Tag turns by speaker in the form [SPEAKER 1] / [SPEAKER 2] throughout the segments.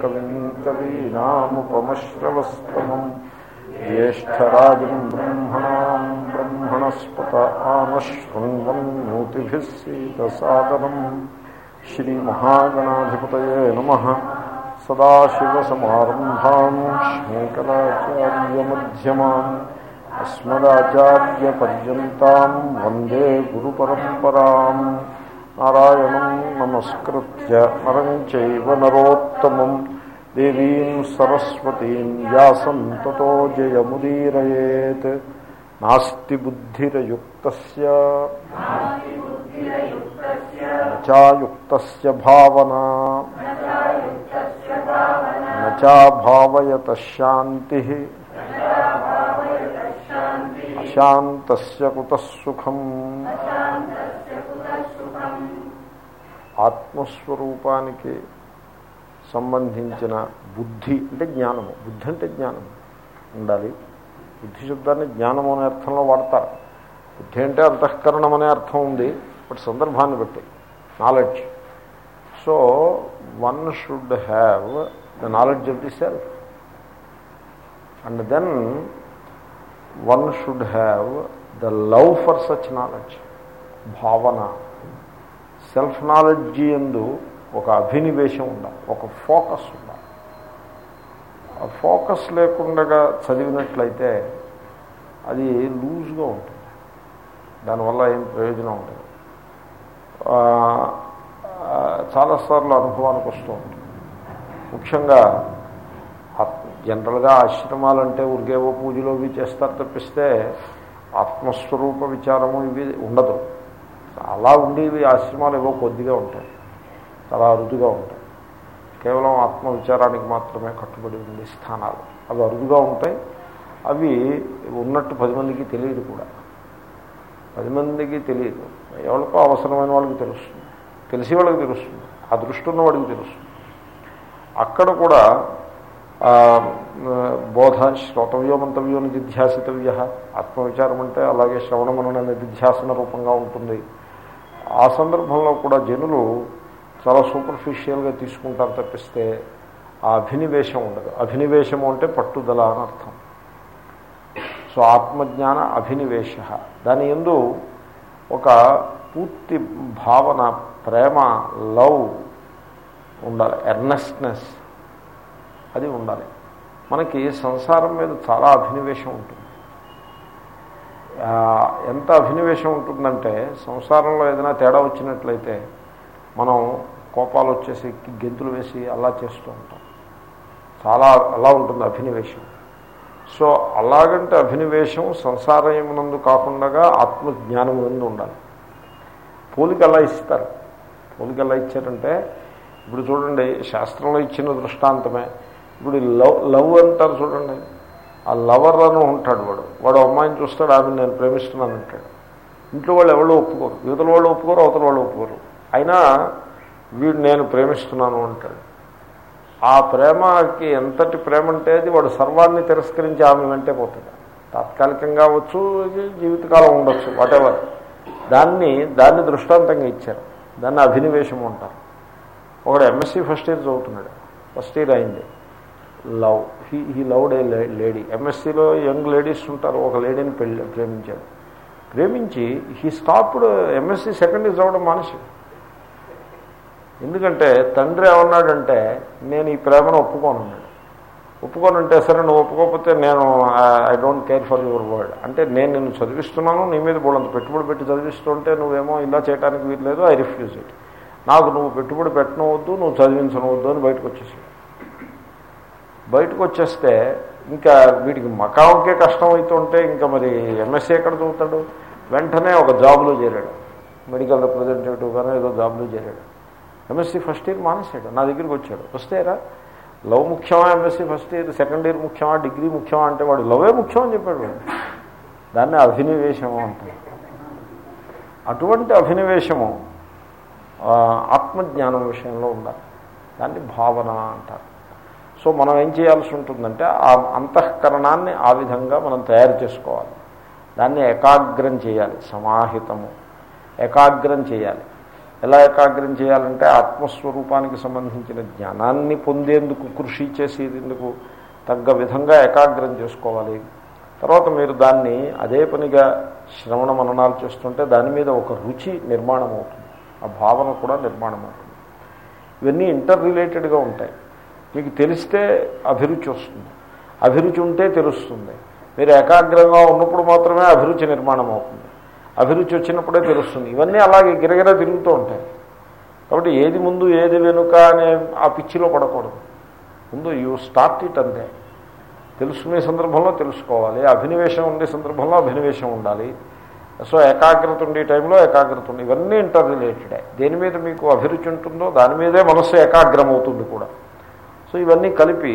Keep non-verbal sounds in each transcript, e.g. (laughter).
[SPEAKER 1] కవిం కవీనాముపమశ్రవస్తమం జ్యేష్టరాజం బ్రహ్మణాం బ్రహ్మణస్పత ఆనశృణ్వన్నోతిభిः సీతసాదనం శ్రీమహాగణాధిపతయే నమ సదాశివసమారంభాం శంకరాచార్యమ్యమాం అస్మదాచార్యపర్యంతం नारायणं नमस्कृत्य नरं चैव नरोत्तमं देवीं सरस्वतीं व्यासं ततो जयमुदीरयेत्। नास्ति बुद्धिरयुक्तस्य। न चायुक्तस्य भावना। न चाभावयत शान्तिः अशान्तस्य कुतः सुखम्। ఆత్మస్వరూపానికి సంబంధించిన బుద్ధి అంటే జ్ఞానము. బుద్ధి అంటే జ్ఞానము. ఉండాలి. బుద్ధి శబ్దాన్ని జ్ఞానము అనే అర్థంలో వాడతారు. బుద్ధి అంటే అంతఃకరణం అనే అర్థం ఉంది. బట్ సందర్భాన్ని బట్టి. Knowledge so one should have the knowledge of the self and then one should have the love for such knowledge భావన సెల్ఫ్ నాలెడ్జ్ ఎందు ఒక అభినివేశం ఉండాలి ఒక ఫోకస్ ఉండాలి. ఆ ఫోకస్ లేకుండా చదివినట్లయితే అది లూజ్గా ఉంటుంది. దానివల్ల ఏం ప్రయోజనం ఉంటుంది చాలాసార్లు అనుభవానికి వస్తూ ఉంటుంది. ముఖ్యంగా జనరల్గా ఆశ్రమాలంటే ఉరికేవో పూజలు ఇవి చేస్తారు తప్పిస్తే ఆత్మస్వరూప విచారము ఇవి ఉండదు. చాలా ఉండేవి ఆశ్రమాలు ఏవో కొద్దిగా ఉంటాయి. చాలా అరుదుగా ఉంటాయి. కేవలం ఆత్మ విచారానికి మాత్రమే కట్టుబడి ఉండే స్థానాలు. అవి అరుదుగా ఉంటాయి. అవి ఉన్నట్టు పది మందికి తెలియదు కూడా. పది మందికి తెలియదు. ఎవరికో అవసరమైన వాళ్ళకి తెలుస్తుంది. తెలిసి వాళ్ళకి తెలుస్తుంది. ఆ దృష్టి ఉన్న వాడికి తెలుస్తుంది. అక్కడ కూడా బోధ శ్రోతవ్యో మంతవ్యో నిధ్యాసితవ్య ఆత్మవిచారం అంటే అలాగే శ్రవణమనన నిధ్యాసన రూపంగా ఉంటుంది. ఆ సందర్భంలో కూడా జనులు చాలా సూపర్ఫిషియల్గా తీసుకుంటారు తప్పిస్తే ఆ అభినివేశం ఉండదు. అభినివేశము అంటే పట్టుదల అని అర్థం. సో ఆత్మజ్ఞాన అభినివేశ. దాని ఎందు ఒక పూర్తి భావన ప్రేమ లవ్ ఉండాలి. ఎర్నెస్ట్నెస్ అది ఉండాలి. మనకి సంసారం మీద చాలా అభినివేశం ఉంటుంది. ఎంత అభినివేశం ఉంటుందంటే సంసారంలో ఏదైనా తేడా వచ్చినట్లయితే మనం కోపాలు వచ్చేసి గెంతులు వేసి అలా చేస్తూ ఉంటాం. చాలా అలా ఉంటుంది అభినివేశం సో అలాగంటే అభినివేశం సంసారమునందు కాకుండా ఆత్మజ్ఞానం ముందు ఉండాలి. పోలిక అలా ఇస్తారు? పోలిక ఎలా ఇచ్చారంటే ఇప్పుడు చూడండి శాస్త్రంలో ఇచ్చిన దృష్టాంతమే. ఇప్పుడు లవ్ లవ్ అంటారు చూడండి. ఆ లవర్ అని ఉంటాడు వాడు. వాడు అమ్మాయిని చూస్తాడు ఆమె నేను ప్రేమిస్తున్నాను అంటాడు. ఇంట్లో వాళ్ళు ఎవరు ఒప్పుకోరు. యువతల వాళ్ళు ఒప్పుకోరు అవతల వాళ్ళు ఒప్పుకోరు. అయినా వీడు నేను ప్రేమిస్తున్నాను అంటాడు. ఆ ప్రేమకి ఎంతటి ప్రేమ అంటే అది వాడు సర్వాన్ని తిరస్కరించి ఆమె వెంటే పోతాడు. తాత్కాలికంగా అవ్వచ్చు జీవితకాలం ఉండొచ్చు వాటెవర్ దాన్ని దాన్ని దృష్టాంతంగా ఇచ్చారు. దాన్ని అభినివేశం అంటారు. ఒకడు ఎంఎస్సీ ఫస్ట్ ఇయర్ చదువుతున్నాడు. ఫస్ట్ ఇయర్ అయింది. Love he he loved a lady ఎంఎస్సీలో young ladies ఉంటారు ఒక లేడీని పెళ్ళి ప్రేమించాడు. ప్రేమించి he stopped MSc second year చదవడం మనిషి ఎందుకంటే తండ్రి ఏమన్నాడంటే నేను ఈ ప్రేమను ఒప్పుకోనున్నాడు ఒప్పుకోనంటే సరే నువ్వు ఒప్పుకోకపోతే నేను I don't care for your word అంటే నేను నిన్ను చదివిస్తున్నాను నీ మీద బోళ్ళంత పెట్టుబడి పెట్టి చదివిస్తుంటే నువ్వేమో ఇలా చేయడానికి వీల్లేదు ఐ రిఫ్యూజ్ ఇట్ నాకు నువ్వు పెట్టుబడి పెట్టనవద్దు నువ్వు చదివించనవద్దు అని బయటకు వచ్చేసాడు. బయటకు వచ్చేస్తే ఇంకా వీటికి మకాంకే కష్టం అవుతుంటే ఇంకా మరి ఎంఎస్సీ ఎక్కడ చదువుతాడు? వెంటనే ఒక జాబ్లో చేరాడు. మెడికల్ రిప్రజెంటేటివ్గానే ఏదో జాబ్లో చేరాడు. ఎంఎస్సీ ఫస్ట్ ఇయర్ మానేసాడు నా దగ్గరికి వచ్చాడు. వస్తేరా? లవ్ ముఖ్యమా? MSc first year second year ముఖ్యమా? డిగ్రీ ముఖ్యమా? అంటే వాడు లవే ముఖ్యం అని చెప్పాడు వాడు. దాన్ని అభినవేశము అంటారు. అటువంటి అభినివేశము ఆత్మజ్ఞానం విషయంలో ఉండాలి. దాన్ని భావన అంటారు. సో మనం ఏం చేయాల్సి ఉంటుందంటే ఆ అంతఃకరణాన్ని ఆ విధంగా మనం తయారు చేసుకోవాలి. దాన్ని ఏకాగ్రం చేయాలి సమాహితము. ఏకాగ్రం చేయాలి. ఎలా ఏకాగ్రం చేయాలంటే ఆత్మస్వరూపానికి సంబంధించిన జ్ఞానాన్ని పొందేందుకు కృషి చేసేందుకు తగ్గ విధంగా ఏకాగ్రం చేసుకోవాలి. తర్వాత మీరు దాన్ని అదే పనిగా శ్రవణ మననాలు చేస్తుంటే దాని మీద ఒక రుచి నిర్మాణం అవుతుంది ఆ భావన కూడా నిర్మాణం అవుతుంది ఇవన్నీ ఇంటర్ రిలేటెడ్గా ఉంటాయి. మీకు తెలిస్తే అభిరుచి వస్తుంది. అభిరుచి ఉంటే తెలుస్తుంది. మీరు ఏకాగ్రంగా ఉన్నప్పుడు మాత్రమే అభిరుచి నిర్మాణం అవుతుంది. అభిరుచి వచ్చినప్పుడే తెలుస్తుంది. ఇవన్నీ అలాగే గిరగిర తిరుగుతూ ఉంటాయి. కాబట్టి ఏది ముందు ఏది వెనుక అనే ఆ పిచ్చిలో పడకూడదు. ముందు యూ స్టార్ట్ ఇట్ అంతే. తెలుసుకునే సందర్భంలో తెలుసుకోవాలి. అభినవేశం ఉండే సందర్భంలో అభినవేశం ఉండాలి. సో ఏకాగ్రత ఉండే టైంలో ఏకాగ్రత ఉండి ఇవన్నీ ఇంటర్ రిలేటెడే దేని మీద మీకు అభిరుచి ఉంటుందో దాని మీదే మనస్సు ఏకాగ్రం అవుతుంది కూడా. సో ఇవన్నీ కలిపి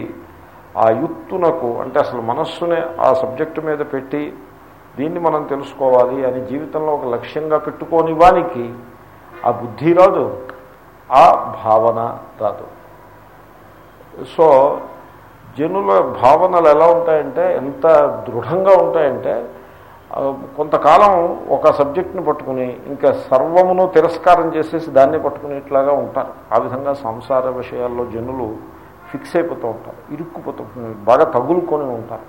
[SPEAKER 1] ఆ యుక్తునకు అంటే అసలు మనస్సునే ఆ సబ్జెక్టు మీద పెట్టి దీన్ని మనం తెలుసుకోవాలి అని జీవితంలో ఒక లక్ష్యంగా పెట్టుకోని వానికి ఆ బుద్ధి రాదు ఆ భావన రాదు. సో జనుల భావనలు ఎలా ఉంటాయంటే ఎంత దృఢంగా ఉంటాయంటే కొంతకాలం ఒక సబ్జెక్ట్ని పట్టుకుని ఇంకా సర్వమును తిరస్కారం చేసేసి దాన్ని పట్టుకునేట్లాగా ఉంటారు. ఆ విధంగా సంసార విషయాల్లో జనులు ఫిక్స్ అయిపోతూ ఉంటారు ఇరుక్కుపోతూ బాగా తగులుకొని ఉంటారు.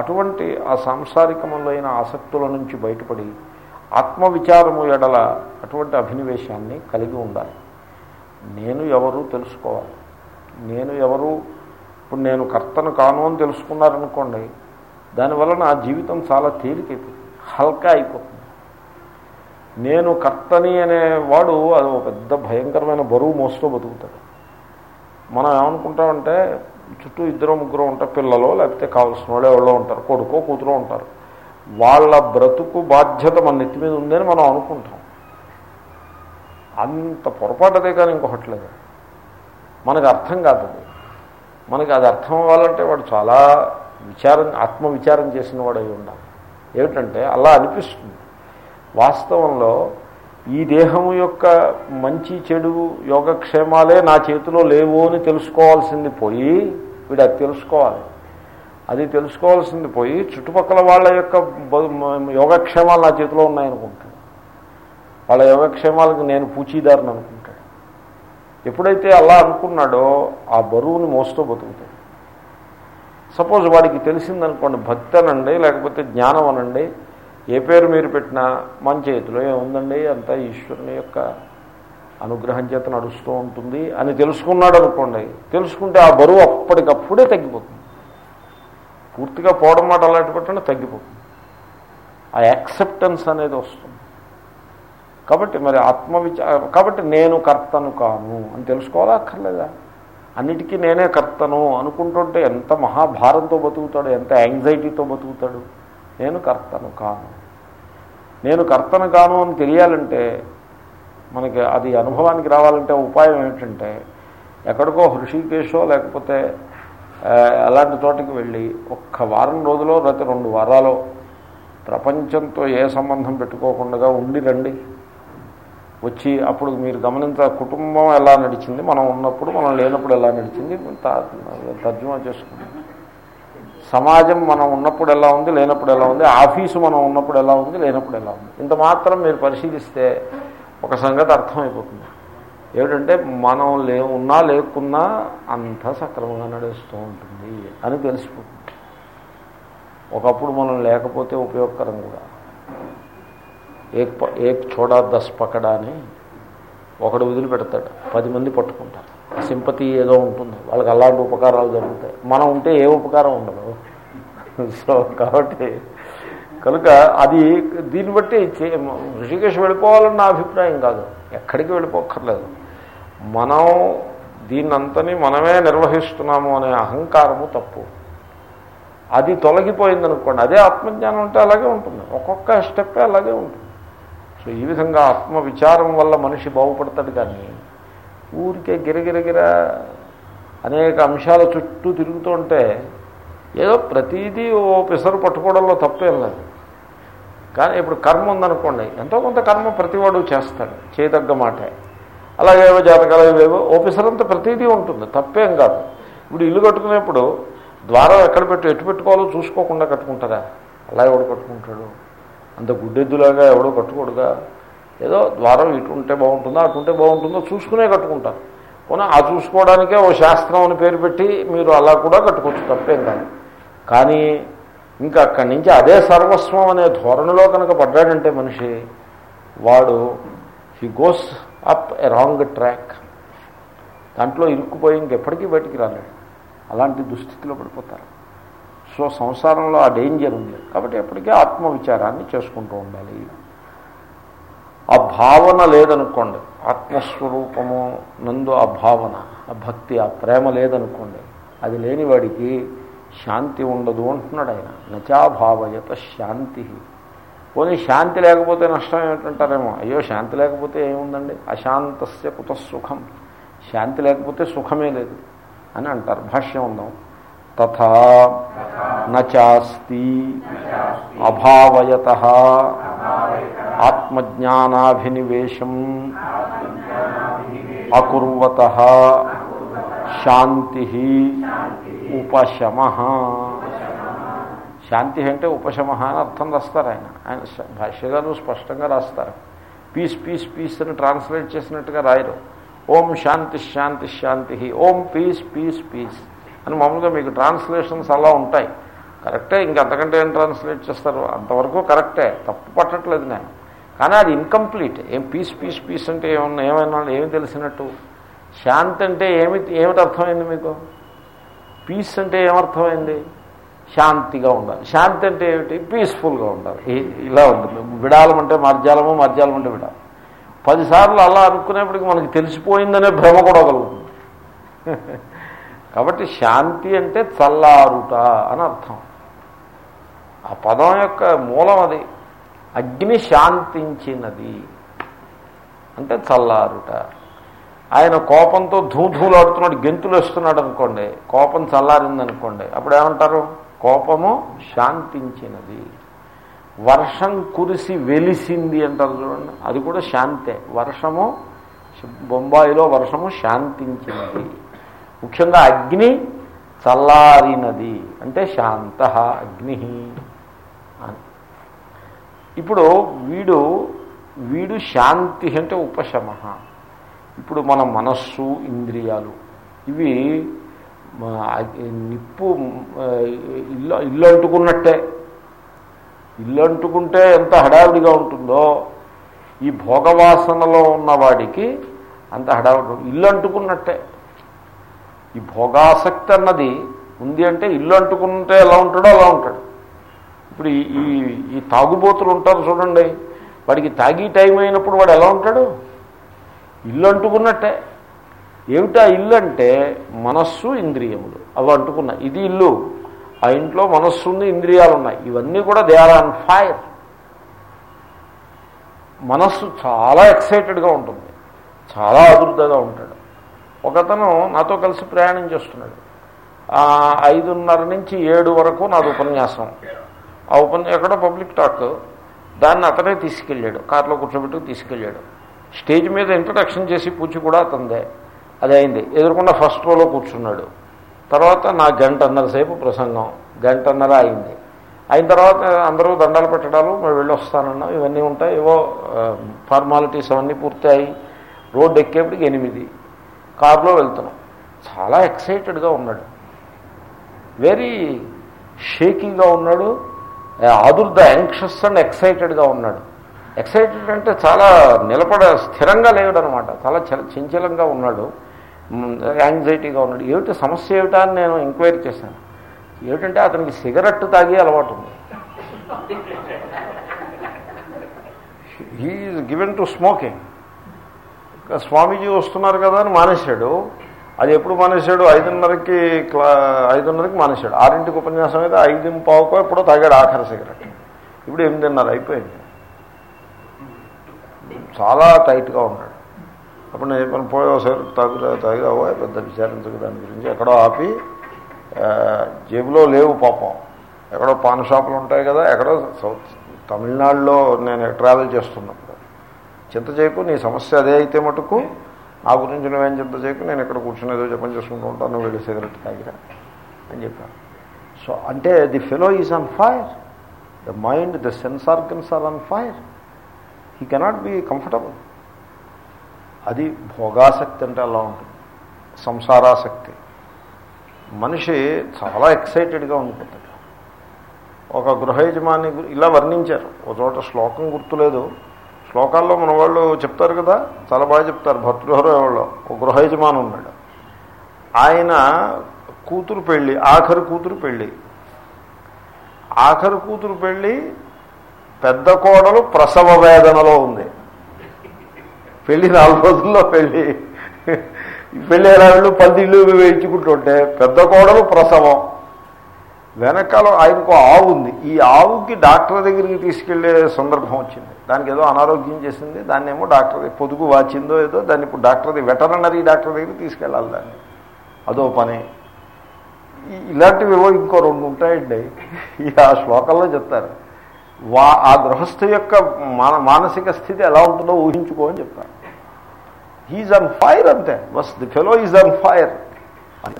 [SPEAKER 1] అటువంటి ఆ సాంసారికములైన ఆసక్తుల నుంచి బయటపడి ఆత్మవిచారము ఎడల అటువంటి అభినివేశాన్ని కలిగి ఉండాలి. నేను ఎవరు తెలుసుకోవాలి. నేను ఎవరు ఇప్పుడు నేను కర్తను కాను అని తెలుసుకున్నారనుకోండి దానివల్ల నా జీవితం చాలా తేలికైపోతుంది హల్కా అయిపోతుంది. నేను కర్తని అనేవాడు అది ఒక పెద్ద భయంకరమైన బరువు మోస్తూ బతుకుతాడు. మనం ఏమనుకుంటామంటే చుట్టూ ఇద్దరు ముగ్గురు ఉంటారు పిల్లలు లేకపోతే కావాల్సిన వాళ్ళు ఎవరో ఉంటారు కొడుకో కూతురు ఉంటారు. వాళ్ళ బ్రతుకు బాధ్యత మన నెత్తి మీద ఉందని మనం అనుకుంటాం. అంత పొరపాటుదే కానీ ఇంకొకటి లేదు. మనకు అర్థం కాదు అది. మనకి అది అర్థం అవ్వాలంటే వాడు చాలా విచారం ఆత్మవిచారం చేసిన వాడు అయి ఉండాలి. ఏమిటంటే అలా అనిపిస్తుంది. వాస్తవంలో ఈ దేహము యొక్క మంచి చెడు యోగక్షేమాలే నా చేతిలో లేవు అని తెలుసుకోవాల్సింది పోయి వీడు అది తెలుసుకోవాలి. అది తెలుసుకోవాల్సింది పోయి చుట్టుపక్కల వాళ్ళ యొక్క బ- యోగక్షేమాలు నా చేతిలో ఉన్నాయనుకుంటాడు. వాళ్ళ యోగక్షేమాలకు నేను పూచీదారని అనుకుంటాడు. ఎప్పుడైతే అలా అనుకున్నాడో ఆ బరువుని మోస్తూ బతుకుతాడు. సపోజ్ వాడికి తెలిసిందనుకోండి భక్తి అనండి లేకపోతే జ్ఞానం అనండి ఏ పేరు మీరు పెట్టినా మన చేతిలో ఏముందండి? అంతా ఈశ్వరుని యొక్క అనుగ్రహం చేత నడుస్తూ ఉంటుంది అని తెలుసుకున్నాడు అనుకోండి. తెలుసుకుంటే ఆ బరువు అప్పటికప్పుడే తగ్గిపోతుంది. పూర్తిగా పోవడం మాట అలాంటి పెట్టండి తగ్గిపోతుంది. ఆ యాక్సెప్టెన్స్ అనేది వస్తుంది. కాబట్టి మరి ఆత్మవిచార కాబట్టి నేను కర్తను కాను అని తెలుసుకోవాలా అక్కర్లేదా? అన్నిటికీ నేనే కర్తను అనుకుంటుంటే ఎంత మహాభారంతో బతుకుతాడు ఎంత యాంగ్జైటీతో బతుకుతాడు? నేను కర్తను కాను. నేను కర్తను కాను అని తెలియాలంటే మనకి అది అనుభవానికి రావాలంటే ఉపాయం ఏమిటంటే ఎక్కడికో హృషికేశో లేకపోతే అలాంటి చోటకి వెళ్ళి ఒక్క వారం రోజులో లేకపోతే రెండు వారాలు ప్రపంచంతో ఏ సంబంధం పెట్టుకోకుండా ఉండి రండి. వచ్చి అప్పుడు మీరు గమనించ కుటుంబం ఎలా నడిచింది మనం ఉన్నప్పుడు మనం లేనప్పుడు ఎలా నడిచింది తర్జుమా చేసుకుంటాం. సమాజం మనం ఉన్నప్పుడు ఎలా ఉంది లేనప్పుడు ఎలా ఉంది ఆఫీసు మనం ఉన్నప్పుడు ఎలా ఉంది లేనప్పుడు ఎలా ఉంది. ఇంత మాత్రం మీరు పరిశీలిస్తే ఒక సంగతి అర్థమైపోతుంది. ఏమిటంటే మనం లే ఉన్నా లేకున్నా అంతా సక్రమంగా నడుస్తూ ఉంటుంది అని తెలిసిపోతుంది. ఒకప్పుడు మనం లేకపోతే ఉపయోగకరం కూడా. ఏక్ ఏక్ చోడా దస్ పకడా అని ఒకడు వదిలిపెడతాడు. పది మంది పట్టుకుంటారు. సింపతి ఏదో ఉంటుంది. వాళ్ళకి అలాంటి ఉపకారాలు జరుగుతాయి. మనం ఉంటే ఏ ఉపకారం ఉండదు. సో కాబట్టి కనుక అది దీన్ని బట్టి ఋషికేష్ ఋషికేశ్ వెళ్ళిపోవాలని నా అభిప్రాయం కాదు. ఎక్కడికి వెళ్ళిపోక్కర్లేదు. మనం దీన్నంతని మనమే నిర్వహిస్తున్నాము అనే అహంకారము తప్పు. అది తొలగిపోయిందనుకోండి అదే ఆత్మజ్ఞానం అంటే అలాగే ఉంటుంది. ఒక్కొక్క స్టెప్ అలాగే ఉంటుంది. సో ఈ విధంగా ఆత్మ విచారం వల్ల మనిషి బాగుపడతాడు కానీ ఊరికే గిరగిరగిర అనేక అంశాల చుట్టూ తిరుగుతూ ఉంటే ఏదో ప్రతిదీ ఓ పిసరు పట్టుకోవడంలో తప్పేం లేదు. కానీ ఇప్పుడు కర్మ ఉందనుకోండి ఎంతో కొంత కర్మ ప్రతివాడు చేస్తాడు చేయదగ్గ మాటే. అలాగేవో జాతకాలు ఏవేవో ఓ పిసరంతా ప్రతిదీ ఉంటుంది తప్పేం కాదు. ఇప్పుడు ఇల్లు కట్టుకునేప్పుడు ద్వారం ఎక్కడ పెట్టు ఎటు పెట్టుకోవాలో చూసుకోకుండా కట్టుకుంటారా? అలా ఎవడు కట్టుకుంటాడు? అంత గుడ్డెద్దులాగా ఎవడో కట్టుకోడుగా? ఏదో ద్వారం ఇటు ఉంటే బాగుంటుందో అటు ఉంటే బాగుంటుందో చూసుకునే కట్టుకుంటారు. పోనీ ఆ చూసుకోవడానికే ఓ శాస్త్రం అని పేరు పెట్టి మీరు అలా కూడా కట్టుకోవచ్చు తప్పేం కాదు. కానీ ఇంకా అక్కడి నుంచి అదే సర్వస్వం అనే ధోరణిలో కనుక పడ్డాడంటే మనిషి వాడు he goes up a wrong track దాంట్లో ఇరుక్కుపోయి ఇంకెప్పటికీ బయటికి రాలేడు. అలాంటి దుస్థితిలో పడిపోతారు. సో సంసారంలో ఆ డేంజర్ ఉంది. కాబట్టి ఎప్పటికీ ఆత్మవిచారాన్ని చేసుకుంటూ ఉండాలి. ఆ భావన లేదనుకోండి ఆత్మస్వరూపము నందు ఆ భావన ఆ భక్తి ఆ ప్రేమ లేదనుకోండి అది లేని వాడికి శాంతి ఉండదు అంటున్నాడు ఆయన. నచాభావయత శాంతి. పోనీ శాంతి లేకపోతే నష్టం ఏమిటంటారేమో? అయ్యో శాంతి లేకపోతే ఏముందండి? అశాంతస్య కుత సుఖం. శాంతి లేకపోతే సుఖమే లేదు అని అంటారు. భాష్యం ఉందాం. తథా నచాస్తి అభావయత ఆత్మజ్ఞానాభినివేశం అకుర్వత శాంతి ఉపశమ శాంతి అంటే ఉపశమ అని అర్థం రాస్తారు ఆయన. ఆయన భాష్యగారు స్పష్టంగా రాస్తారు. పీస్ పీస్ పీస్ అని ట్రాన్స్లేట్ చేసినట్టుగా రాయరు. ఓం శాంతి శాంతి శాంతి. Om peace peace peace. అని మామూలుగా మీకు ట్రాన్స్లేషన్స్ అలా ఉంటాయి. కరెక్టే ఇంకంతకంటే ఏం ట్రాన్స్లేట్ చేస్తారు? అంతవరకు కరెక్టే తప్పు పట్టట్లేదు నేను. కానీ అది ఇన్కంప్లీట్ ఏం పీస్ పీస్ పీస్ అంటే ఏమన్నా ఏమైనా ఏమి తెలిసినట్టు? శాంతి అంటే ఏమి ఏమిటి అర్థమైంది మీకు? పీస్ అంటే ఏమర్థమైంది శాంతిగా ఉండాలి. శాంతి అంటే ఏమిటి? పీస్ఫుల్గా ఉండాలి. ఇలా ఉంటుంది విడాలం అంటే మర్జాలము మర్జాలం అంటే విడాలం. పదిసార్లు అలా అనుకునేప్పటికి మనకి తెలిసిపోయిందనే భ్రమ కూడా కలుగుతుంది. కాబట్టి శాంతి అంటే చల్లారుట అని అర్థం. ఆ పదం యొక్క మూలం అది. అగ్ని శాంతించినది. అంటే చల్లారుట. ఆయన కోపంతో ధూధూలాడుతున్నాడు గెంతులు వేస్తున్నాడు అనుకోండి కోపం చల్లారిందనుకోండి అప్పుడు ఏమంటారు కోపము శాంతించినది. వర్షం కురిసి వెలిసింది అంటారు చూడండి అది కూడా శాంతే. వర్షము బొంబాయిలో వర్షము శాంతించినది. ముఖ్యంగా అగ్ని చల్లారినది. అంటే శాంత అగ్ని. అని. ఇప్పుడు వీడు వీడు శాంతి అంటే ఉపశమ. ఇప్పుడు మన మనస్సు ఇంద్రియాలు. ఇవి నిప్పు ఇల్లు ఇల్లు అంటుకున్నట్టే. ఇల్లు అంటుకుంటే ఎంత హడావిడిగా ఉంటుందో. ఈ భోగవాసనలో ఉన్నవాడికి అంత హడావిడి. ఇల్లు అంటుకున్నట్టే. ఈ భోగాసక్తి అన్నది ఉంది అంటే ఇల్లు అంటుకుంటే ఎలా ఉంటాడో అలా ఉంటాడు. ఇప్పుడు ఈ ఈ తాగుబోతులు ఉంటారు చూడండి. వాడికి తాగి టైం అయినప్పుడు వాడు ఎలా ఉంటాడు? ఇల్లు అంటుకున్నట్టే. ఏమిటా ఇల్లు అంటే మనస్సు ఇంద్రియములు. అవి అంటుకున్నాయి. ఇది ఇల్లు. ఆ ఇంట్లో మనస్సు ఉంది ఇంద్రియాలు ఉన్నాయి. ఇవన్నీ కూడా దే ఆర్ ఆన్ ఫైర్ మనస్సు చాలా ఎక్సైటెడ్గా ఉంటుంది. చాలా అభివృద్ధిగా ఉంటాడు. ఒకతను నాతో కలిసి ప్రయాణం చేస్తున్నాడు. ఐదున్నర నుంచి ఏడు వరకు నాది ఉపన్యాసం. ఆ ఉపన్యాసం ఎక్కడో పబ్లిక్ టాక్. దాన్ని అతనే తీసుకెళ్ళాడు. కార్లో కూర్చోబెట్టుకు తీసుకెళ్ళాడు. స్టేజ్ మీద ఇంట్రడక్షన్ చేసి పూచి కూడా అతందే. అది అయింది. ఎదురుకుండా ఫస్ట్ రోలో కూర్చున్నాడు. తర్వాత నా గంటన్నర సేపు ప్రసంగం. గంటన్నర అయింది. అయిన తర్వాత అందరూ దండాలు పెట్టడాలు మేము వెళ్ళి వస్తానన్నాం ఇవన్నీ ఉంటాయి. ఏవో ఫార్మాలిటీస్ అవన్నీ పూర్తయి రోడ్డు ఎక్కేప్పటికి ఎనిమిది. కారులో వెళ్తున్నాం. చాలా ఎక్సైటెడ్గా ఉన్నాడు. వెరీ షేకీగా ఉన్నాడు. ఆదుర్ద యాంక్షస్ అండ్ ఎక్సైటెడ్గా ఉన్నాడు. ఎక్సైటెడ్ అంటే చాలా నిలబడ స్థిరంగా లేడు అనమాట చాలా చంచలంగా ఉన్నాడు. యాంగ్జైటీగా ఉన్నాడు. ఏమిటి సమస్య ఏమిటా అని నేను ఎంక్వైరీ చేశాను. ఏమిటంటే అతనికి సిగరెట్ తాగి అలవాటు ఉంది. He is given to smoking స్వామీజీ వస్తున్నారు కదా అని మానేశాడు. అది ఎప్పుడు మానేశాడు? ఐదున్నరకి క్లా ఐదున్నరకి మానేశాడు. ఆరింటికి ఉపన్యాసం అయితే ఐదు పావుకో ఎప్పుడో తాగాడు ఆఖరి సిగరెట్. ఇప్పుడు ఎనిమిదిన్నర అయిపోయింది. చాలా టైట్గా ఉన్నాడు. అప్పుడు నేను చెప్పాను పోయేసారి తాగురా తాగావో పెద్ద విచారించక దాని గురించి ఎక్కడో ఆపి జేబులో లేవు పాపం. ఎక్కడో పాన్ షాపులు ఉంటాయి కదా ఎక్కడో సౌత్ తమిళనాడులో నేను ట్రావెల్ చేస్తున్నాను. చింత చేయకు నీ సమస్య అదే అయితే మటుకు. నా గురించి నువ్వేం చింత చేయకు నేను ఇక్కడ కూర్చుని ఏదో జపం చేసుకుంటూ ఉంటాను నువ్వు వెళ్ళి సిగరెట్ తాగిరా అని చెప్పాను సో అంటే the fellow is on fire. The mind the sense organs are on fire. He cannot be comfortable. అది భోగాసక్తి అంటే అలా ఉంటుంది. సంసారాసక్తి. మనిషి చాలా ఎక్సైటెడ్గా ఉండిపోతాడు. ఒక గృహ యజమాని ఇలా వర్ణించారు. ఒక చోట శ్లోకం గుర్తులేదు. శ్లోకాల్లో మన వాళ్ళు చెప్తారు కదా చాలా బాగా చెప్తారు. భర్తృహరం ఎవరో ఒక గృహ యజమాని ఉన్నాడు. ఆయన కూతురు పెళ్ళి ఆఖరి కూతురు పెళ్ళి. ఆఖరి కూతురు పెళ్ళి పెద్ద కోడలు ప్రసవ వేదనలో ఉంది. పెళ్ళి నాలుగు రోజుల్లో పెళ్ళి పెళ్ళి ఎలా వెళ్ళు? పదిళ్ళు వేయించుకుంటుంటే పెద్ద కోడలు ప్రసవం. వెనకాల ఆయనకు ఆవు ఉంది. ఈ ఆవుకి డాక్టర్ దగ్గరికి తీసుకెళ్ళే సందర్భం వచ్చింది. దానికి ఏదో అనారోగ్యం చేసింది దాన్ని ఏమో డాక్టర్ పొదుగు వాచిందో ఏదో దాన్ని ఇప్పుడు డాక్టర్ది వెటరనరీ డాక్టర్ దగ్గరికి తీసుకెళ్ళాలి దాన్ని. అదో పని. ఇలాంటివి ఏవో ఇంకో రెండు ఉంటాయండి. ఈ ఆ శ్లోకంలో చెప్తారు. వా ఆ గృహస్థు యొక్క మాన మానసిక స్థితి ఎలా ఉంటుందో ఊహించుకో అని చెప్తారు. హీజ్ అన్ ఫైర్ అంతే. Bus the fellow is on fire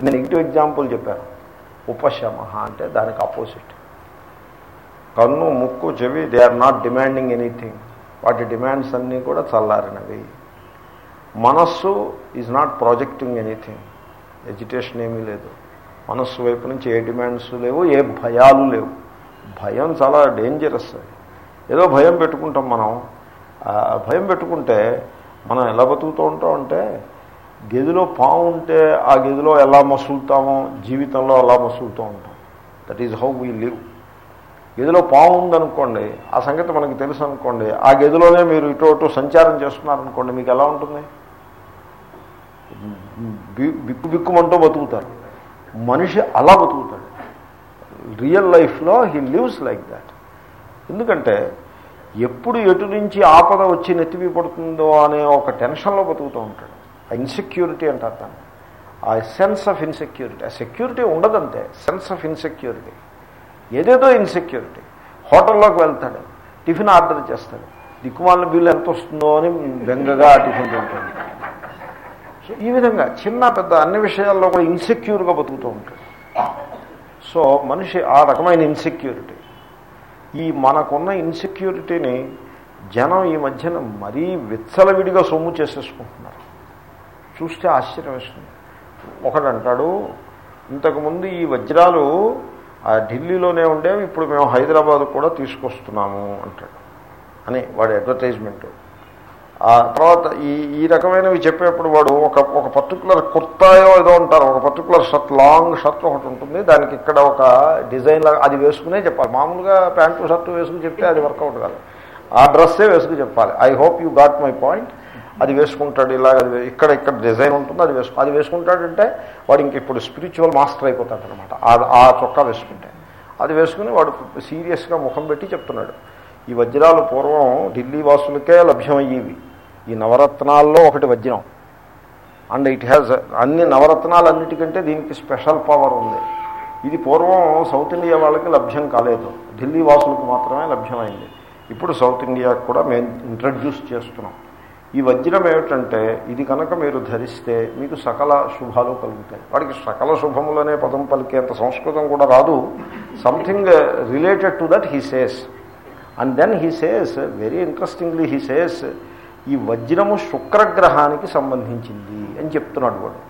[SPEAKER 1] నేను నెగిటివ్ ఎగ్జాంపుల్ చెప్పాను. ఉపశమ అంటే దానికి ఆపోజిట్. కన్ను ముక్కు చెవి they are not demanding anything వాటి డిమాండ్స్ అన్నీ కూడా చల్లారినవి. మనస్సు is not projecting anything agitation ఏమీ లేదు. మనస్సు వైపు నుంచి ఏ డిమాండ్స్ లేవు ఏ భయాలు లేవు. భయం చాలా డేంజరస్ ఏదో భయం పెట్టుకుంటాం మనం. భయం పెట్టుకుంటే మనం ఎలా బతుకుతూ ఉంటాం అంటే గదిలో పాము ఉంటే ఆ గదిలో ఎలా మసులుతామో జీవితంలో అలా మసులుతూ ఉంటాం. That is how we live గదిలో పాము ఉందనుకోండి ఆ సంగతి మనకు తెలుసు అనుకోండి ఆ గదిలోనే మీరు ఇటు అటు సంచారం చేస్తున్నారనుకోండి మీకు ఎలా ఉంటుంది? బిక్కు బిక్కుమంటూ బతుకుతారు. మనిషి అలా బతుకుతాడు. రియల్ లైఫ్లో హీ లివ్స్ లైక్ దాట్. ఎందుకంటే ఎప్పుడు ఎటు నుంచి ఆపద వచ్చి నెత్తివి పడుతుందో అనే ఒక టెన్షన్లో బతుకుతూ ఉంటాడు. ఆ ఇన్సెక్యూరిటీ అంటారు దాన్ని. ఆ సెన్స్ ఆఫ్ ఇన్సెక్యూరిటీ. ఆ సెక్యూరిటీ ఉండదంతే. Sense of insecurity. ఏదేదో ఇన్సెక్యూరిటీ హోటల్లోకి వెళ్తాడు. టిఫిన్ ఆర్డర్ చేస్తాడు. దిక్కుమాలిన బిల్లు ఎంత వస్తుందో అని బెంగగా టిఫిన్ తింటాడు. సో ఈ విధంగా చిన్న పెద్ద అన్ని విషయాల్లో కూడా ఇన్సెక్యూర్గా బతుకుతూ ఉంటాడు. సో మనిషి ఆ రకమైన ఇన్సెక్యూరిటీ ఈ మనకున్న ఇన్సెక్యూరిటీని జనం ఈ మధ్యన మరీ విచ్చలవిడిగా సొమ్ము చేసేసుకుంటున్నారు. చూస్తే ఆశ్చర్యం వేస్తుంది. ఒకడంటాడు ఇంతకుముందు ఈ వజ్రాలు ఆ ఢిల్లీలోనే ఉండేవి ఇప్పుడు మేము హైదరాబాద్ కూడా తీసుకొస్తున్నాము అంటాడు. అని వాడి అడ్వర్టైజ్మెంట్. ఆ తర్వాత ఈ ఈ రకమైనవి చెప్పేప్పుడు వాడు ఒక ఒక పర్టికులర్ కుర్తాయో ఏదో అంటారు ఒక పర్టికులర్ షర్ట్ లాంగ్ షర్ట్ ఒకటి ఉంటుంది దానికి ఇక్కడ ఒక డిజైన్ లాగా అది వేసుకునే చెప్పాలి. మామూలుగా ప్యాంటు షర్ట్ వేసుకుని చెప్తే అది వర్కౌట్ కాదు. ఆ డ్రెస్సే వేసుకుని చెప్పాలి. I hope you got my point. అది వేసుకుంటాడు ఇలాగ అది ఇక్కడ ఇక్కడ డిజైన్ ఉంటుంది అది వేసుకు అది వేసుకుంటాడంటే వాడు ఇంక ఇప్పుడు స్పిరిచువల్ మాస్టర్ అయిపోతాడు అనమాట ఆ చొక్కా వేసుకుంటే. అది వేసుకుని వాడు సీరియస్గా ముఖం పెట్టి చెప్తున్నాడు. ఈ వజ్రాలు పూర్వం ఢిల్లీ వాసులకే లభ్యమయ్యేవి. ఈ నవరత్నాల్లో ఒకటి వజ్రం. అండ్ ఇట్ హ్యాజ్ అన్ని నవరత్నాలన్నిటికంటే దీనికి స్పెషల్ పవర్ ఉంది. ఇది పూర్వం సౌత్ ఇండియా వాళ్ళకి లభ్యం కాలేదు. ఢిల్లీ వాసులకు మాత్రమే లభ్యమైంది. ఇప్పుడు సౌత్ ఇండియాకు కూడా మేము ఇంట్రడ్యూస్ చేస్తున్నాం. ఈ వజ్రం ఏమిటంటే ఇది కనుక మీరు ధరిస్తే మీకు సకల శుభాలు కలుగుతాయి. వాడికి సకల శుభములనే పదం పలికేంత సంస్కృతం కూడా రాదు. Something related to that he says and then he says very interestingly he says ఈ వజ్రము శుక్రగ్రహానికి సంబంధించింది అని చెప్తున్నాడు వాడు.